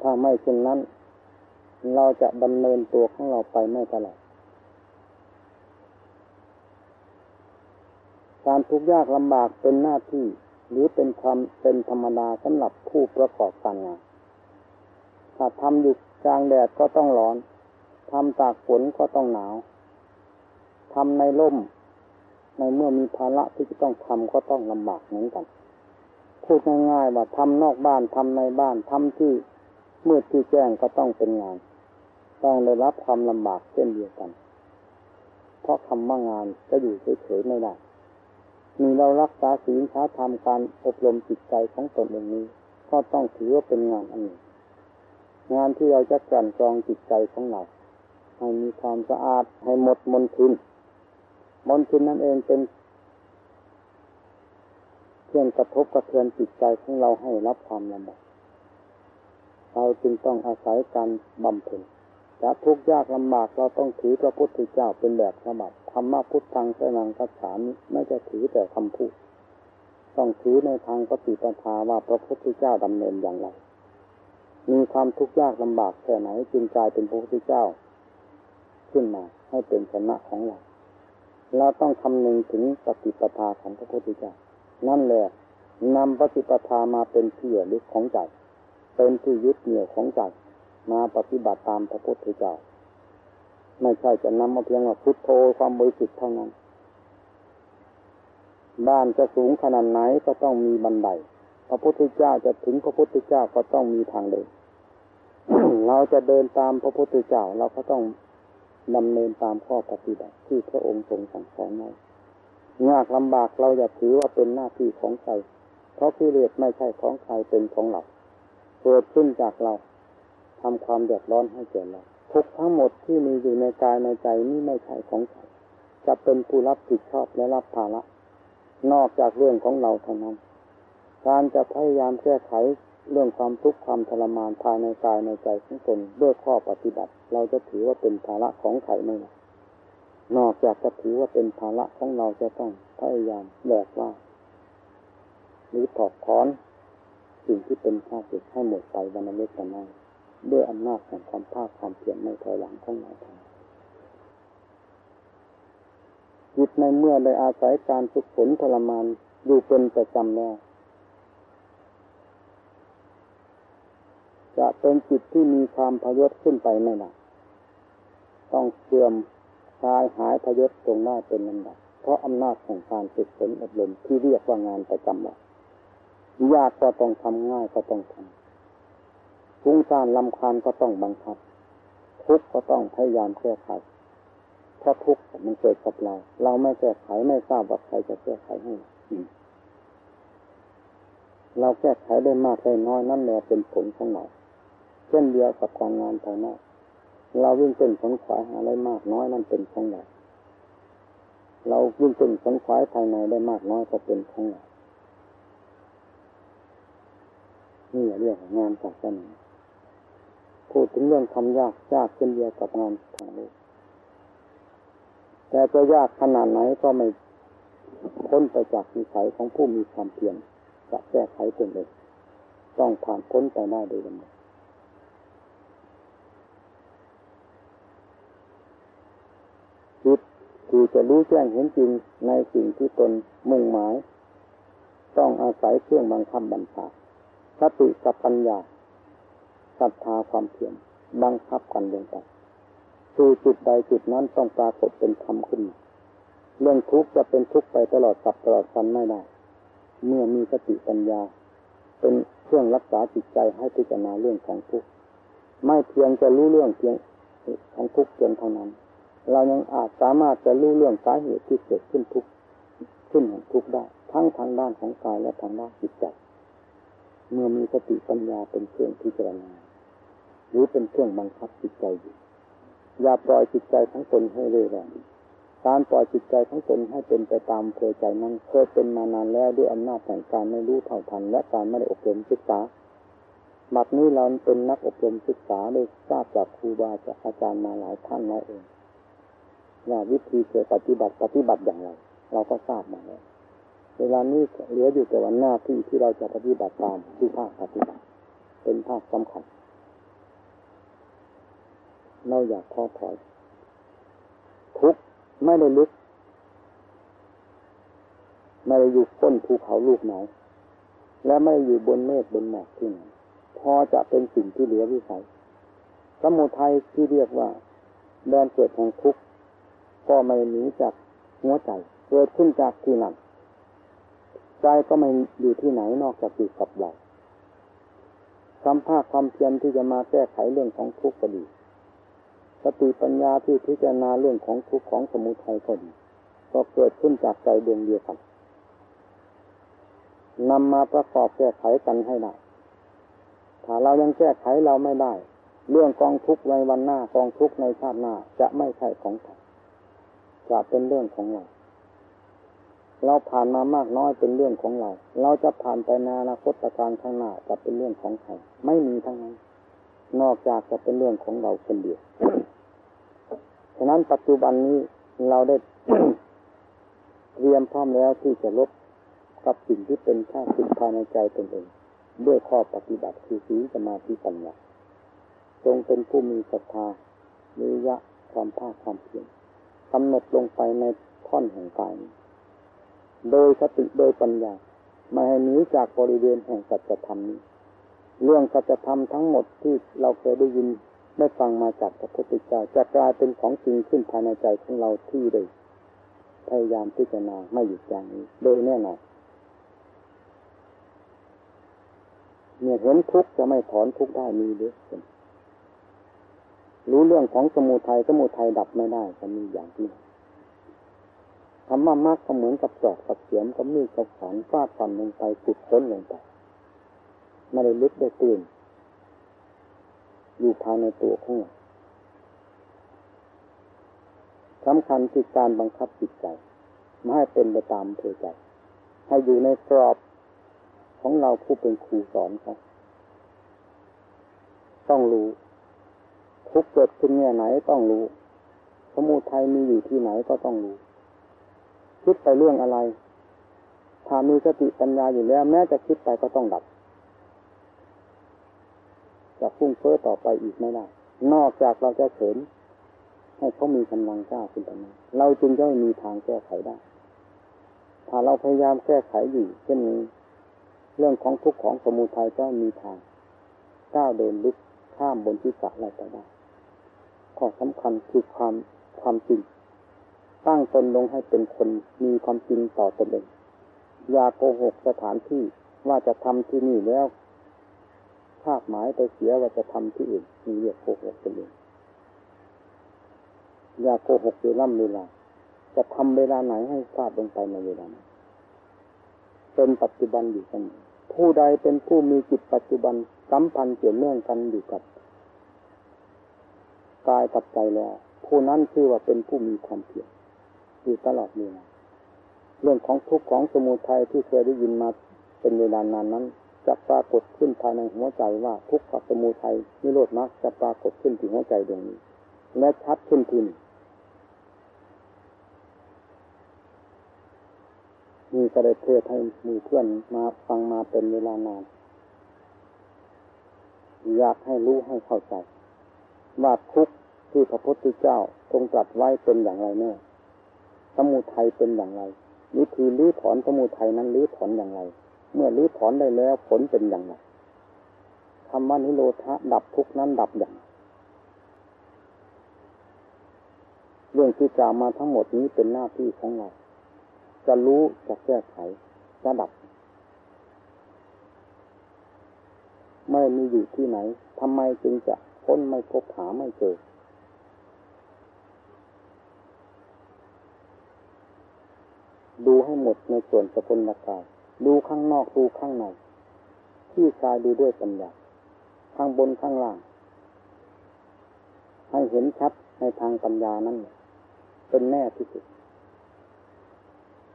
ถ้าไม่เช่นนั้น เราจะดำเนินตัวของเราไปไม่ตลอด การทุกข์ยากลำบากเป็นหน้าที่ หรือเป็นความเป็นธรรมดาสำหรับผู้ประกอบการงานถ้าทำอยู่กลางแดดก็ต้องร้อนทำตากฝนก็ต้องหนาวทำในร่ม ในเมื่อมีภาระที่จะต้องทำก็ต้องลำบากเหมือนกัน พูดง่ายๆว่าทำนอกบ้านทำในบ้านทำที่มืดที่แจ้งก็ต้องเป็นงาน ต้องได้รับความลำบากเช่นเดียวกัน เพราะคำว่างานจะอยู่เฉยๆไม่ได้ มีเรารักษาศีลช้าทำการอบรมจิตใจของตนเองนี้ ก็ต้องถือว่าเป็นงานอันหนึ่ง งานที่เราจะกลั่นกรองจิตใจของเรา ให้มีความสะอาดให้หมดมลทินมลทินนั่นเองเป็นเครื่องกระทบกระเทือนจิตใจของเราให้รับความลำบากเราจึงต้องอาศัยการบำเพ็ญจะทุกข์ยากลำบากเราต้องถือพระพุทธเจ้าเป็นแบบฉบับ ธรรมะพุทธังสนังคัจฉามิไม่จะถือแต่คำพูด ต้องถือในทางปฏิปทาว่าพระพุทธเจ้าดำเนินอย่างไร มีความทุกข์ยากลำบากแค่ไหนจึงกลายเป็นพระพุทธเจ้า ขึ้นมาให้เป็นชนะของเรา เราต้องคำนึงถึงปฏิปทาของพระพุทธเจ้า นั่นแหละนำปฏิปทามาเป็นที่ระลึกของใจ เป็นที่ยึดเหนี่ยวของใจ มาปฏิบัติตามพระพุทธเจ้า ไม่ใช่จะนำมาเพียงว่าพุทโธความบริสุทธิ์เท่านั้น บ้านจะสูงขนาดไหนก็ต้องมีบันได พระพุทธเจ้าจะถึงพระพุทธเจ้าก็ต้องมีทางเดิน เราจะเดินตามพระพุทธเจ้าเราก็ต้องดำเนินตามข้อปฏิบัติที่พระองค์ทรงสั่งสอนไว้ยากลำบากเราอย่าถือว่าเป็นหน้าที่ของใคร เพราะกิเลสไม่ใช่ของใครเป็นของเรา เกิดขึ้นจากเราทำความเดือดร้อนให้แก่เรา ทุกทั้งหมดที่มีอยู่ในกายในใจนี่ไม่ใช่ของใครจะเป็นผู้รับผิดชอบและรับภาระนอกจากเรื่องของเราเท่านั้น การจะพยายามแก้ไขเรื่องความทุกข์ความทรมานภายในกายในใจของตนด้วยข้อปฏิบัติ เราจะถือว่าเป็นภาระของใครไม่ได้นอกจากจะถือว่าเป็นภาระของเราจะต้องพยายามแบกว่า หรือถอดถอนสิ่งที่เป็นข้าศึกให้หมดไปวันเล็กวันน้อย ด้วยอำนาจแห่งความภาคความเพียรในถอยหลังของเราทำจิตในเมื่อได้อาศัยการฝึกฝนทรมานอยู่เป็นประจำแล้วจะเป็นจิตที่มีความพยศขึ้นไปไม่ได้ต้องเสื่อมคลายหายพยศตรงหน้าเป็นลำดับ เพราะอำนาจของการฝึกฝนอบรมที่เรียกว่างานประจำเรายากก็ต้องทำง่ายก็ต้องทำ ฟุ้งซ่านลำคาญก็ต้องบังคับ ทุกข์ก็ต้องพยายามแก้ไขเพราะทุกข์มันเกิดกับเรา เราไม่แก้ไขไม่ทราบว่าใครจะแก้ไขให้เราแก้ไขได้มากได้น้อยนั่นแหละเป็นผลของเราเช่นเดียวกับการงานภายนอกเราวิ่งเต้นขนขวายหาได้มากน้อยนั่นเป็นของเราเราวิ่งเต้นขนขวายภายในได้มากน้อยก็เป็นของเรานี่เรียกงานศาสนา พูดถึงเรื่องทำยากยากเช่นเดียวกับงานทางโลกแต่จะยากขนาดไหนก็ไม่พ้นไปจากนิสัยของผู้มีความเพียรจะแก้ไขตนเองต้องผ่านพ้นไปได้โดยลำดับจิตที่จะรู้แจ้งเห็นจริงในสิ่งที่ตนมุ่งหมาย ต้องอาศัยเครื่องบังคับบัญชาสติกับปัญญา ศรัทธาความเพียรบังคับกันลงไปสู่จุดใดจุดนั้นต้องปรากฏเป็นธรรมขึ้นมาเรื่องทุกข์จะเป็นทุกข์ไปตลอดกับตลอดกันไม่ได้ เมื่อมีสติปัญญา เป็นเครื่องรักษาจิตใจให้พิจารณาเรื่องของทุกข์ไม่เพียงจะรู้เรื่องเพียงของทุกข์เพียงเท่านั้น เรายังอาจสามารถจะรู้เรื่องสาเหตุที่เกิดขึ้นทุกข์ขึ้นของทุกข์ได้ ทั้งทางด้านของกายและทางด้านจิตใจ เมื่อมีสติปัญญาเป็นเครื่องพิจารณา หรือเป็นเครื่องบังคับจิตใจอยู่ อย่าปล่อยจิตใจทั้งตนให้เรื่อยๆการปล่อยจิตใจทั้งตนให้เป็นไปตามเพลใจนั้นเคยเป็นมานานแล้วด้วยอำนาจแห่งการไม่รู้เท่าทันและการไม่ได้อบรมศึกษาบัดนี้เราเป็นนักอบรมศึกษาได้ทราบจากครูบาจากอาจารย์มาหลายท่านแล้วเองว่าวิธีเกิดปฏิบัติปฏิบัติอย่างไร เราก็ทราบมาแล้วเวลานี้เหลืออยู่แต่วันหน้าที่ที่เราจะปฏิบัติตามที่ภาคปฏิบัติ เป็นภาคสำคัญ เราอยากท้อถอย ทุกไม่ได้ลึก ไม่ได้อยู่ก้นภูเขาลูกไหน และไม่อยู่บนเมฆบนหมอกที่ไหนพอจะเป็นสิ่งที่เหลือวิสัย สมุทัยที่เรียกว่าแดนเกิดแห่งทุกข์ก็ไม่หนีจากหัวใจ เกิดขึ้นจากที่นั่นใจก็ไม่อยู่ที่ไหนนอกจากอยู่กับเราความภาคความเพียรที่จะมาแก้ไขเรื่องของทุกข์ก็ดี สติปัญญาที่พิจารณาเรื่องของทุกข์ของสมุทัยก็ดี ก็เกิดขึ้นจากใจดวงเดียวกันนำมาประกอบแก้ไขกันให้ได้ ถ้าเรายังแก้ไขเราไม่ได้ เรื่องกองทุกข์ในวันหน้ากองทุกข์ในชาติหน้าจะไม่ใช่ของใครจะเป็นเรื่องของเรา เราผ่านมามากน้อยเป็นเรื่องของเรา เราจะผ่านไปในอนาคตการข้างหน้าจะเป็นเรื่องของใครไม่มีทั้งนั้น นอกจากจะเป็นเรื่องของเราคนเดียวะนั้นปัจจุบันนี้เราได้เตรียมพร้อมแล้วที่จะลบกับสิ่งที่เป็นข้าศึกภายในใจตนเอง ด้วยข้อปฏิบัติคือศีลสมาธิปัญญาจงเป็นผู้มีศรัทธาวิริยะความภาคความเพียรกำหนดลงไปในท่อนแห่งกายโดยสติโดยปัญญาไม่ให้หนีจากบริเวณแห่งสัจธรรมนี้ เรื่องสัจธรรมทั้งหมดที่เราเคยได้ยิน ได้ฟังมาจากพระพุทธเจ้าจะกลายเป็นของจริงขึ้นภายในใจของเราที่ได้พยายามพิจารณาไม่หยุดยั้งนี้ โดยแน่นอนเนี่ยเห็นทุกข์จะไม่ถอนทุกข์ได้มีหรือรู้เรื่องของสมุทัยสมุทัยดับไม่ได้จะมีอย่างนี้คำว่ามรรคก็เหมือนกับจอบกับเสียมกับมีดกับขวานฟาดฟันลงไปขุดค้นลงไปไม่ได้ลึกได้ตื่น อยู่ภายในตัวของเราสำคัญที่การบังคับจิตใจไม่ให้เป็นไปตามเพอใจ ให้อยู่ในกรอบของเราผู้เป็นครูสอนครับ ต้องรู้ ทุกเกิดขึ้นแง่ไหนต้องรู้ สมุทัยมีอยู่ที่ไหนก็ต้องรู้ คิดไปเรื่องอะไร ถ้ามีสติปัญญาอยู่แล้ว แม้จะคิดไปก็ต้องดับ จะฟุ้งเฟ้อต่อไปอีกไม่ได้ นอกจากเราจะเฉินให้เขามีกำลังกล้าขึ้นไปนั้นเราจึงจะไม่มีทางแก้ไขได้ ถ้าเราพยายามแก้ไขอยู่เช่นนี้ เรื่องของทุกข์ของสมุทัยก็มีทางก้าวเดินลึกข้ามบนที่สะเราไปได้ ข้อสำคัญคือความความจริง ตั้งตนลงให้เป็นคนมีความจริงต่อตนเอง อย่าโกหกสถานที่ว่าจะทำที่นี่แล้ว คาดหมายไปเสียว่าจะทำที่อื่นมีเรียกโกหกตนเองอย่าโกหกเวลาเวลา จะทำเวลาไหนให้พลาดลงไปในเวลานั้นเป็นปัจจุบันอยู่เสมอผู้ใดเป็นผู้มีจิตปัจจุบันสัมพันธ์เกี่ยวเนื่องกันอยู่กับกายกับใจแล้วผู้นั้นชื่อว่าเป็นผู้มีความเพียรอยู่ตลอดเวลาเรื่องของทุกข์ของสมุทัยที่เคยได้ยินมาเป็นเวลานานนั้น จะปรากฏขึ้นภายในหัวใจว่าทุกขับสมุทัยนิโรธมรรคจะปรากฏขึ้นที่หัวใจดวงนี้ และชัดขึ้นทีนมีก็ได้เทศให้มีเพื่อนมาฟังมาเป็นเวลานาน อยากให้รู้ให้เข้าใจ ว่าทุกที่พระพุทธเจ้าทรงตรัสไว้เป็นอย่างไรแน่สมุทัยเป็นอย่างไรวิธีรื้อถอนสมุทัยนั้นรื้อถอนอย่างไร เมื่อรื้อถอนได้แล้วผลเป็นอย่างไรคำว่านิโรธะดับทุกนั้นดับอย่าง เรื่องที่กล่าวมาทั้งหมดนี้เป็นหน้าที่ของเรา จะรู้จะแก้ไขจะดับ ไม่มีอยู่ที่ไหนทำไมจึงจะค้นไม่พบหาไม่เจอดูให้หมดในส่วนสกุลกาย ดูข้างนอกดูข้างในที่กายดูด้วยปัญญาข้างบนข้างล่าง ให้เห็นชัดในทางปัญญานั้นเป็นแน่ที่สุด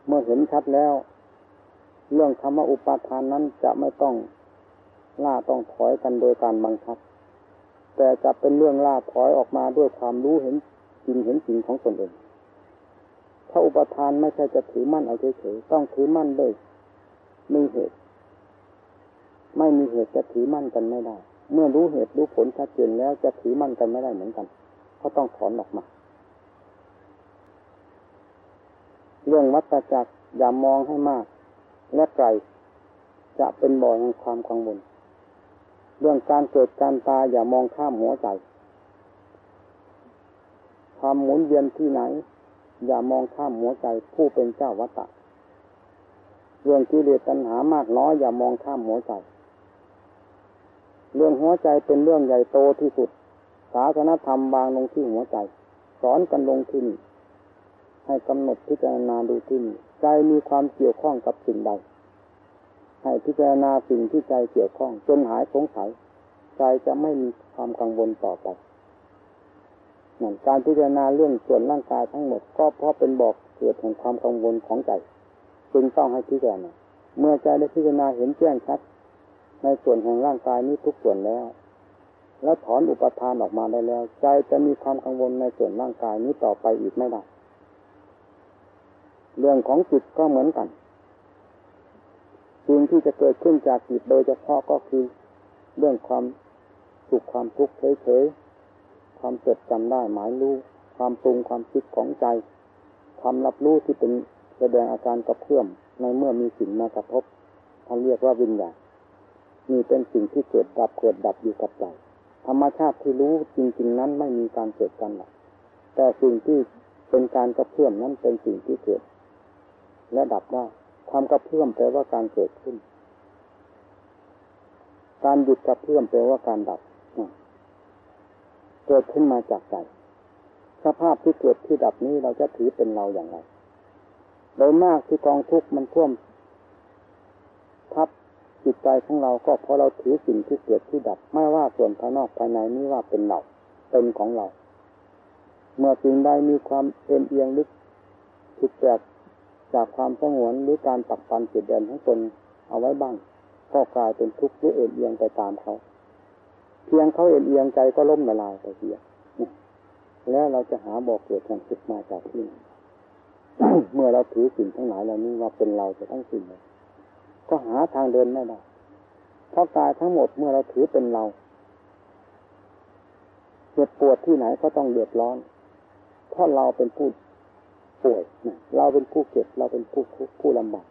เมื่อเห็นชัดแล้ว เรื่องธรรมอุปาทานนั้นจะไม่ต้องล่าต้องถอยกันโดยการบังคับ แต่จะเป็นเรื่องล่าถอยออกมาด้วยความรู้เห็นจริงเห็นจริงของตนเองถ้าอุปทานไม่ใช่จะถือมั่นเอาเฉยๆต้องถือมั่นด้วย มีเหตุ ไม่มีเหตุจะถือมั่นกันไม่ได้ เมื่อรู้เหตุรู้ผลชัดเจนแล้วจะถือมั่นกันไม่ได้เหมือนกันเขาต้องถอนออกมา เรื่องวัตจักรอย่ามองให้มาก และไกลจะเป็นบ่อแห่งความกังวลเรื่องการเกิดการตายอย่ามองข้ามหัวใจความหมุนเวียนที่ไหน อย่ามองข้ามหัวใจผู้เป็นเจ้าวัตตะ เรื่องกิเลสตัณหามากน้อยอย่ามองข้ามหัวใจ เรื่องหัวใจเป็นเรื่องใหญ่โตที่สุด ศาสนธรรมวางลงที่หัวใจ สอนกันลงที่นี่ให้กำหนดพิจารณาดูที่นี่ใจมีความเกี่ยวข้องกับสิ่งใด ให้พิจารณาสิ่งที่ใจเกี่ยวข้อง จนหายสงสัย ใจจะไม่มีความกังวลต่อไปนั่นการพิจารณาเรื่องส่วนร่างกายทั้งหมด ก็เพราะเป็นบอกเกิดแห่งความกังวลของใจ จึงต้องให้พิจารณาเมื่อใจได้พิจารณาเห็นแจ้งชัด ในส่วนแห่งร่างกายนี้ทุกส่วนแล้ว แล้วถอนอุปทานออกมาได้แล้ว ใจจะมีความกังวลในส่วนร่างกายนี้ต่อไปอีกไม่ได้ เรื่องของจิตก็เหมือนกันสิ่งที่จะเกิดขึ้นจากจิตโดยเฉพาะก็คือ เรื่องความสุขความทุกข์เฉยๆความจดจำได้หมายรู้ ความปรุงความคิดของใจ ความรับรู้ที่เป็น แสดงอาการกระเพื่อมในเมื่อมีสิ่งมากระทบท่านเรียกว่าวิญญาณนี่เป็นสิ่งที่เกิดดับเกิดดับอยู่กับใจธรรมชาติที่รู้จริง ๆ นั้นไม่มีการเกิดกันหรอกแต่สิ่งที่เป็นการกระเพื่อมนั้นเป็นสิ่งที่เกิด และดับได้ความกระเพื่อมแปลว่าการเกิดขึ้น การหยุดกระเพื่อมแปลว่าการดับเกิดขึ้นมาจากใจสภาพที่เกิดที่ดับนี้เราจะถือเป็นเราอย่างไร โดยมากที่กองทุกข์มันท่วมทับจิตใจของเราก็เพราะเราถือสิ่งที่เกิดที่ดับ ไม่ว่าส่วนภายนอกภายในนี้ว่าเป็นเราเป็นของเรา เมื่อสิ่งใดมีความเอ็นเอียงลึกผิดแปลกจากความสงวนหรือการปักปันจิตเดินของตนเอาไว้บ้าง ก็กลายเป็นทุกข์หรือเอ็นเอียงไปตามเขาเพียงเขาเอ็นเอียงใจก็ล้มละลายไปเสียแล้วเราจะหาบอกเกิดแห่งจิตมาจากที่ไหน เมื่อเราถือสิ่งทั้งหลายเหล่านี้ว่าเป็นเราจะทั้งสิ่งเลยก็หาทางเดินไม่ได้เพราะกายทั้งหมดเมื่อเราถือเป็นเราเจ็บปวดที่ไหนก็ต้องเดือดร้อน เพราะเราเป็นผู้ป่วยเราเป็นผู้เจ็บเราเป็นผู้ผู้ลำบาก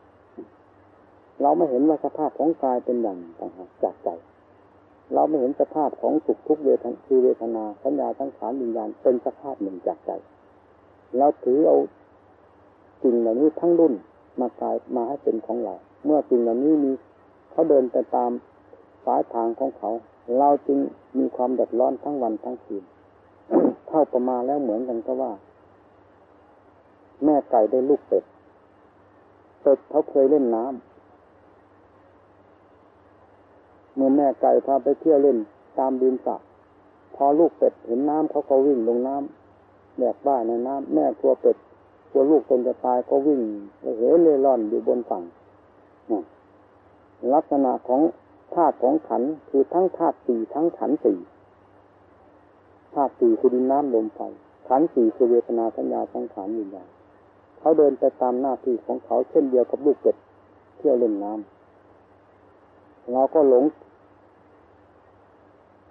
เราไม่เห็นว่าสภาพของกายเป็นอย่างต่างหากจากใจ เราไม่เห็นสภาพของสุขทุกเวทนาคือเวทนาสัญญาทั้งขานวิญญาณเป็นสภาพหนึ่งจากใจ เราถือเอา สิ่งเหล่านี้ทั้งรุ่นมากลายมาให้เป็นของเรา เมื่อสิ่งเหล่านี้มีเขาเดินไปตามสายทางของเขา เราจึงมีความเดือดร้อนทั้งวันทั้งคืนเท่าประมาณแล้วเหมือนกันก็ว่า แม่ไก่ได้ลูกเป็ดเป็ดเขาเคยเล่นน้ำเมื่อแม่ไก่พาไปเที่ยวเล่นตามดินสระพอลูกเป็ดเห็นน้ำเขาก็วิ่งลงน้ำแบกบ้าในน้ำแม่กลัวเป็ด กลัวลูกตนจะตายก็วิ่งเหเล่ร่อนอยู่บนฝั่งลักษณะของธาตุของขันคือทั้งธาตุสี่ทั้งขันสี่ธาตุสี่คือดินน้ำลมไฟขันสี่คือเวทนาสัญญาสังขารวิญญาณเขาเดินไปตามหน้าที่ของเขาเช่นเดียวกับลูกเป็ดเที่ยวเล่นน้ำเราก็หลง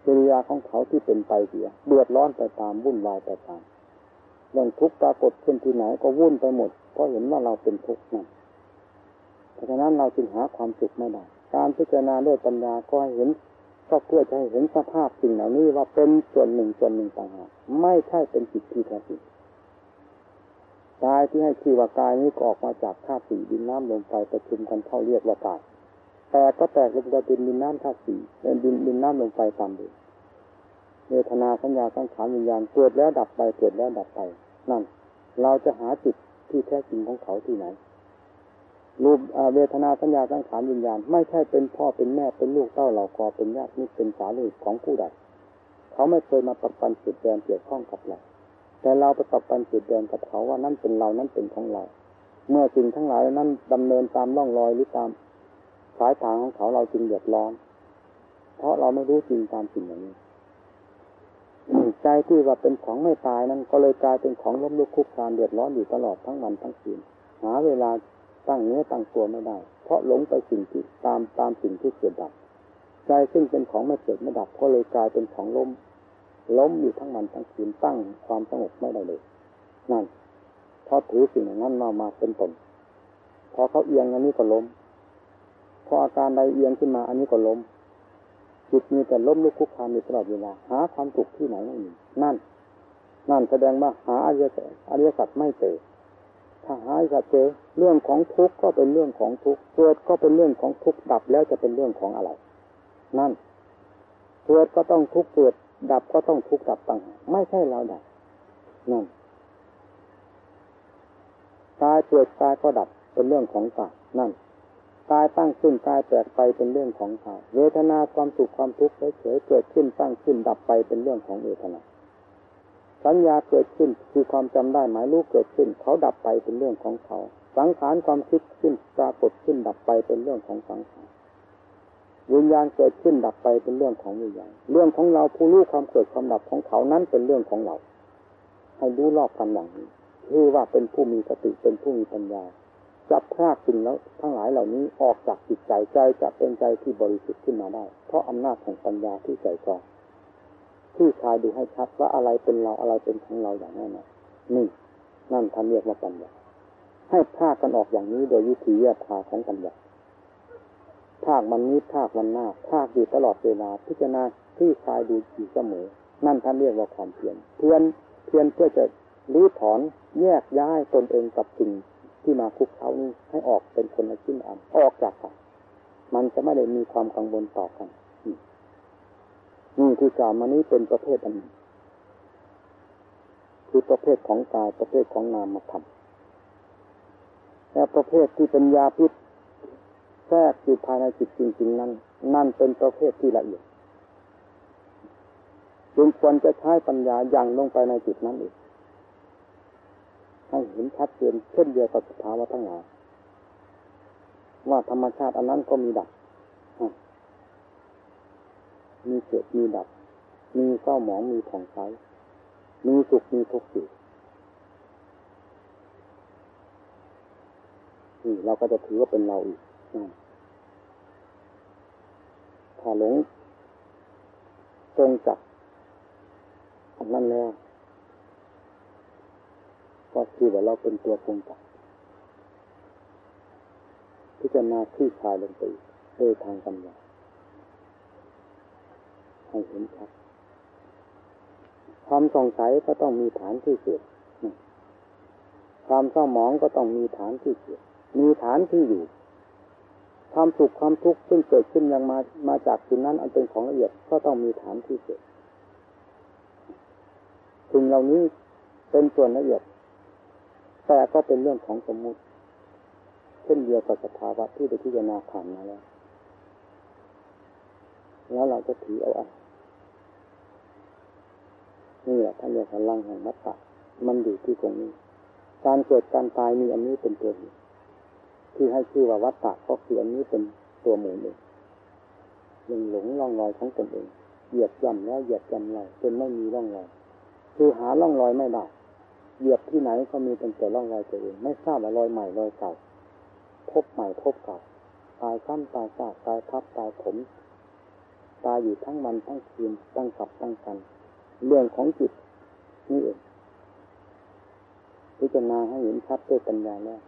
กิริยาของเขาที่เป็นไปเสียเดือดร้อนไปตามวุ่นวายไปตาม เรื่องทุกข์ปรากฏขึ้นที่ไหนก็วุ่นไปหมด เพราะเห็นว่าเราเป็นทุกข์นั่นเพราะฉะนั้นเราจึงหาความสุขไม่ได้ การพิจารณาด้วยปัญญาก็ให้เห็นก็เพื่อจะให้เห็นสภาพสิ่งเหล่านี้ว่าเป็นส่วนหนึ่งส่วนหนึ่งต่างหากไม่ใช่เป็นจิตที่แท้จริงกายที่ให้ชื่อว่ากายนี้ก็ออกมาจากธาตุสี่ดินน้ำลมไฟประชุมกันเข้าเรียกว่ากายแต่ก็แตกลงไปเป็นดินน้ำธาตุสี่เป็นดินดินน้ำลมไฟตามเดิมเวทนาสัญญาสังขารวิญญาณเกิดแล้วดับไปเกิดแล้วดับไป นั่น เราจะหาจุดที่แท้จริงของเขาที่ไหน รูปเวทนาสัญญาสังขารวิญญาณ ไม่ใช่เป็นพ่อเป็นแม่เป็นลูกเต้าเหล่ากอเป็นญาตินี่เป็นสาลีของผู้ใดเขาไม่เคยมาปักปันสุดแดนเกี่ยวข้องกับเราแต่เราไปปักปันสุดแดนกับเขาว่านั่นเป็นเรานั่นเป็นของเรา เมื่อสิ่งทั้งหลายนั้นดำเนินตามร่องรอยหรือตามสายทางของเขาเราจึงเดือดร้อน เพราะเราไม่รู้จริงตามสิ่งอย่างนี้ ใจที่ว่าเป็นของไม่ตายนั้นก็เลยกลายเป็นของล้มลุกคุกคานเดือดร้อนอยู่ตลอดทั้งวันทั้งคืนหาเวลาตั้งเนื้อตั้งตัวไม่ได้ เพราะหลงไปสิ่งที่ตามตามสิ่งที่เกิดดับ ใจซึ่งเป็นของไม่เกิดไม่ดับก็เลยกลายเป็นของล้มล้มอยู่ทั้งวันทั้งคืนตั้งความสงบไม่ได้เลย นั่นเพราะถือสิ่งนั้นมามาเป็นตนพอเขาเอียงอันนี้ก็ล้ม พออาการใดเอียงขึ้นมาอันนี้ก็ล้ม จิตมีแต่ล้มลุกคุกคานอยู่ตลอดเวลา หาความสุขที่ไหนไม่มีนั่น นั่นแสดงว่าหาอริยสัจอริยสัจไม่เจอถ้าหาอริยสัจเจอเรื่องของทุกข์ก็เป็นเรื่องของทุกข์เกิดก็เป็นเรื่องของทุกข์ดับแล้วจะเป็นเรื่องของอะไร นั่นเกิดก็ต้องทุกข์เกิด ดับก็ต้องทุกข์ดับต่างหากไม่ใช่เราดับนั่นกายเกิดกายก็ดับเป็นเรื่องของกายนั่น กายตั้งขึ้นกายแตกไปเป็นเรื่องของกายเวทนาความสุขความทุกข์เฉยๆเกิดขึ้นตั้งขึ้นดับไปเป็นเรื่องของเวทนาสัญญาเกิดขึ้นคือความจำได้หมายรู้เกิดขึ้น เขาดับไปเป็นเรื่องของเขา สังขารความคิดขึ้นปรากฏขึ้นดับไปเป็นเรื่องของสังขารวิญญาณเกิดขึ้นดับไปเป็นเรื่องของวิญญาณเรื่องของเราผู้รู้ความเกิดความดับของเขานั้นเป็นเรื่องของเราให้รู้รอบกันอย่างนี้คือว่าเป็นผู้มีสติเป็นผู้มีปัญญา จะพรากสิ่งแล้วทั้งหลายเหล่านี้ออกจากจิตใจใจจะเป็นใจที่บริสุทธิ์ขึ้นมาได้ เพราะอำนาจของปัญญาที่ใจกรองที่ชายดูให้ชัดว่าอะไรเป็นเราอะไรเป็นของเราอย่างแน่นอนนี่นั่นท่านเรียกว่าปัญญาให้พากันออกอย่างนี้โดยวิธีแยกพาของปัญญาภาคมันนี้ภาควันหน้าภาคอยู่ตลอดเวลาพิจารณาที่ชายดูอยู่เสมอ นั่นท่านเรียกว่าความเพียรเพียรเพียรเพื่อจะรื้อถอนแยกย้ายตนเองกับสิ่ง ที่มาคุกเขานี้ให้ออกเป็นคนละชิ้นอันออกจากกันมันจะไม่ได้มีความกังวลต่อกันนี่ที่กล่าวมานี้เป็นประเภทอันหนึ่งคือประเภทของกายประเภทของนามธรรมและประเภทที่เป็นยาพิษแทรกอยู่ภายในจิตจริงๆนั้น นั่นเป็นประเภทที่ละเอียดจึงควรจะใช้ปัญญาอย่างลงไปในจิตนั้นเอง ให้เห็นชัดเจนเช่นเดียวกับสภาวะทั้งหลายว่าธรรมชาติอันนั้นก็มีดับ มีเกิดมีดับ มีเศร้าหมองมีผ่องใส มีสุขมีทุกข์อยู่นี่เราก็จะถือว่าเป็นเราอีกถ้าหลงตรงจับอันนั้นแล้ว ก็คือว่าเราเป็นตัวปรุงแต่งพิจารณาที่คลายลงไปโดยทางปัญญาให้เห็นชัดความสงสัยก็ต้องมีฐานที่เกิดความเศร้าหมองก็ต้องมีฐานที่เกิดมีฐานที่อยู่ ความสุขความทุกข์ซึ่งเกิดขึ้นยังมามาจากสิ่งนั้น อันเป็นของละเอียดก็ต้องมีฐานที่เกิดสิ่งเหล่านี้เป็นส่วนละเอียด แต่ก็เป็นเรื่องของสมมุติ เช่นเดียวกับสภาวะที่ได้พิจารณาผ่านมาแล้ว แล้วเราจะถือเอาอะนี่แหละท่านเรียกพลังแห่งมัตตะมันอยู่ที่ตรงนี้ การเกิดการตายมีอันนี้เป็นตัวเหตุที่ให้ชื่อว่าวัตตะก็คืออันนี้เป็นตัวหมูเองยังหลงร่องรอยของตนเอง เหยียบย่ำแล้วเหยียบย่ำเลยจนไม่มีร่องรอย คือหาร่องรอยไม่ได้ เหยียบที่ไหนก็มีเป็นแต่ร่องรอยตัวเอง ไม่ทราบว่ารอยใหม่รอยเก่า พบใหม่พบเก่า ตายซ้ำตายซากตายทับตายผมตายอยู่ทั้งวันทั้งคืนตั้งกับตั้งกัน เรื่องของจิตนี่เองพิจารณาให้เห็นชัดด้วยปัญญาแล้ว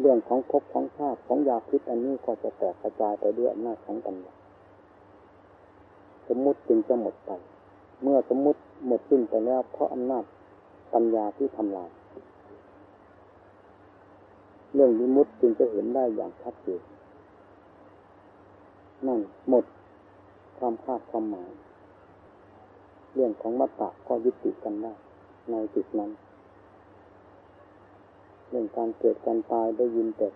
เรื่องของภพของชาติของยาพิษอันนี้ก็จะแตกกระจายไปด้วยอำนาจของปัญญาสมมุติจึงจะหมดไป เมื่อสมมุติหมดสิ้นไปแล้วเพราะอำนาจ ปัญญาที่ทำลายเรื่องวิมุตจึงจะเห็นได้อย่างชัดเจนนั่นหมดความคาดความหมาย เรื่องของมัตตะก็ยุติกันได้ ในจุดนั้น เรื่องการเกิดการตายได้ยินแต่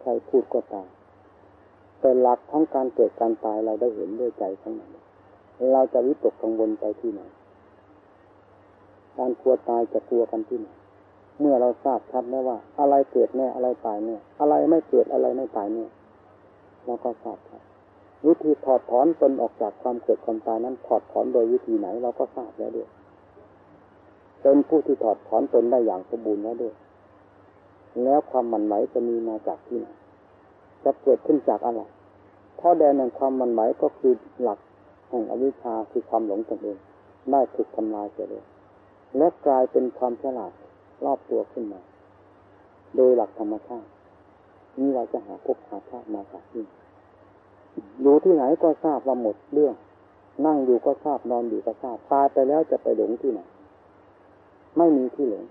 ใครพูดก็ตายแต่หลักของการเกิดการตายเราได้เห็นด้วยใจทั้งนั้น เราจะวิตกกังวลไปที่ไหนการกลัวตายจะกลัวกันที่ไหนเมื่อเราทราบชัดแล้วว่า อะไรเกิดแน่อะไรตายแน่อะไรไม่เกิดอะไรไม่ตายแน่เราก็ทราบครับวิธีถอดถอนตนออกจากความเกิดความตายนั้น ถอดถอนโดยวิธีไหนเราก็ทราบแล้วด้วยเป็นผู้ที่ถอดถอนตนได้อย่างสมบูรณ์แล้วด้วย แล้วความหมันไหวจะมีมาจากที่ไหนจะเกิดขึ้นจากอะไรเพราะแดนแห่งความมันไหวก็คือหลัก แห่งอวิชชาคือความหลงตนเองได้ถูกทำลายเสียเลยและกลายเป็นความฉลาดรอบตัวขึ้นมา โดยหลักธรรมชาตินี่เราจะหาภพหาชาติมาจากที่อยู่ที่ไหนก็ทราบว่าหมดเรื่อง นั่งอยู่ก็ทราบนอนอยู่ก็ทราบตายไปแล้วจะไปหลงที่ไหน ไม่มีที่หลง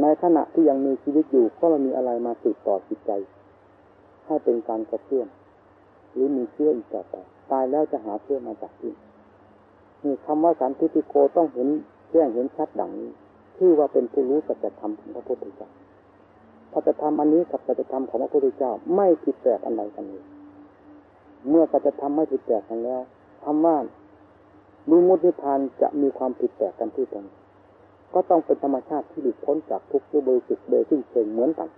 ในขณะที่ยังมีชีวิตอยู่ก็เรามีอะไรมาติดต่อจิตใจ ให้เป็นการกระเพื่อมหรือมีเชื่อมต่อไป ตายแล้วจะหาเชื่อมาจากที่นี่คำว่าสันทิฏฐิโกต้องเห็นแจ้งเห็นชัดดังนี้ชื่อว่าเป็นผู้รู้สัจธรรมของพระพุทธเจ้าสัจธรรมอันนี้กับสัจธรรมของพระพุทธเจ้าไม่ผิดแปลกอันใดกันเลยเมื่อสัจธรรมไม่ผิดแปลกกันแล้วคำว่ามุมุติพานจะมีความผิดแปลกกันที่ตรงก็ต้องเป็นธรรมชาติที่หลุดพ้นจากทุกข์ด้วยบริสุทธิ์โดยสิ้นเชิงเหมือนกัน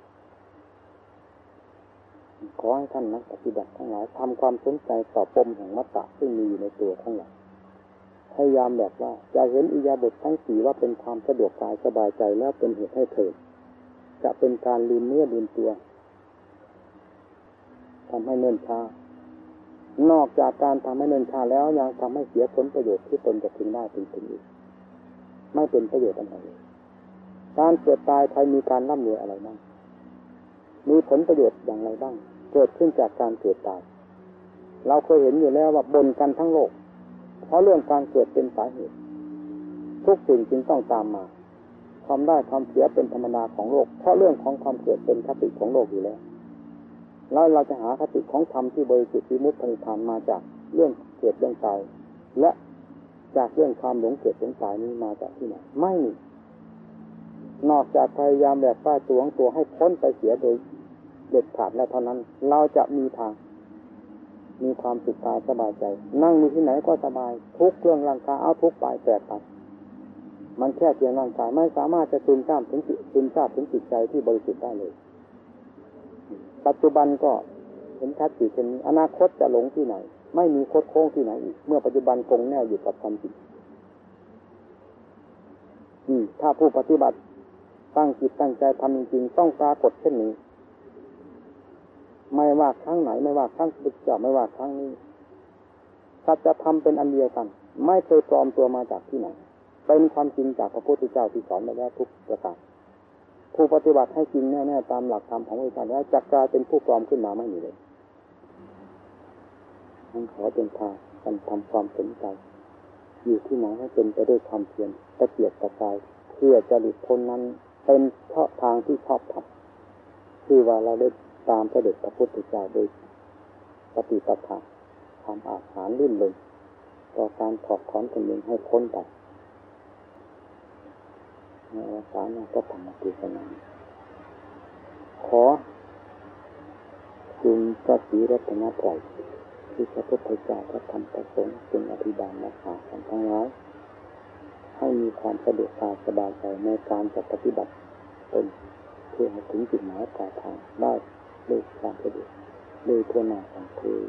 ขอให้ท่านนักปฏิบัติทั้งหลายทำความสนใจต่อปมแห่งมัตตะซึ่มีอยู่ในตัวทั้งหลายพยายามแบบว่าจะเห็นอิยาบททั้งสี่ว่าเป็นความสะดวกกายสบายใจแล้วเป็นเหตุให้เถิดจะเป็นการลืมเนื้อลืมตัวทำให้เนิ่นช้านอกจากการทำให้เนินชาแล้วยังทำให้เสียผลประโยชน์ที่ตนจะถึงได้ถึงถึงอีกไม่เป็นประโยชน์อะไรเลยการเกิดตายใครมีการร่ำรวยอะไรบ้างมีผลประโยชน์อย่างไรบ้าง เกิดขึ้นจากการเกิดตาย เราเคยเห็นอยู่แล้วว่าบนกันทั้งโลก เพราะเรื่องการเกิดเป็นสาเหตุ ทุกสิ่งจึงต้องตามมาความได้ความเสียเป็นธรรมดาของโลก เพราะเรื่องของความเกิดเป็นคติของโลกอยู่แล้ว แล้วเราจะหาคติของธรรมที่บริสุทธิ์ที่มุตติพานมาจากเรื่องเกิดเรื่องตายและจากเรื่องความหลงเกิดหลงตายนี้มาจากที่ไหนไม่ นอกจากพยายามแบบป้าตัวงตัวให้พ้นไปเสียโดย เด็ดขาดแล้วเท่านั้น เราจะมีทาง มีความสุขกายสบายใจ นั่งมีที่ไหนก็สบาย ทุกเรื่องร่างกายเอาทุกไปแตกไปมันแค่เพียงร่างกายไม่สามารถจะซึมซาบถึงจิตซึมซาบถึงจิตใจที่บริสุทธิ์ได้เลย ปัจจุบันก็เห็นชัดอยู่เช่นอนาคตจะหลงที่ไหน ไม่มีโคดโค้งที่ไหนอีก เมื่อปัจจุบันคงแน่อยู่กับความจริงถ้าผู้ปฏิบัติตั้งจิตตั้งใจทำจริงๆต้องปรากฏเช่นนี้ ไม่ว่าครั้งไหน ไม่ว่าครั้งพุทธเจ้าไม่ว่าครั้งนี้สัจธรรมเป็นอันเดียวกัน ไม่เคยปลอมตัวมาจากที่ไหน เป็นความจริงจากพระพุทธเจ้าที่สอนมาแล้วทุกประการผู้ปฏิบัติให้จริงแน่ๆตามหลักธรรมของพระเจ้าแล้วจะกลายเป็นผู้ปลอมขึ้นมาไม่มีเลยนั้นขอเป็นทางกันทำความสนใจ อยู่ที่ไหนให้เป็นไปด้วยความเพียรตะเกียบตะกายเพื่อจะหลุดพ้นนั้น เป็นเพราะทางที่ชอบทำคือว่าเราได้ ตามพระเดชพระพุทธเจ้าโดยปฏิปทาทำอาหารลื่นลงต่อการถอดถอนตนเองให้พ้นไปในอวสานก็ธรรมเทศนาขอคุณพระศรีรัตนตรัยที่พระพุทธเจ้าพระธรรมพระสงฆ์เป็นอธิบาลรักษากันทั้งหลายให้มีความสะดวกกายสบายใจในการจะปฏิบัติตนเพื่อให้ถึงจุดหมายปลายทางได้ ด้วยความสะดวกโดยทั่วหนาของเธอ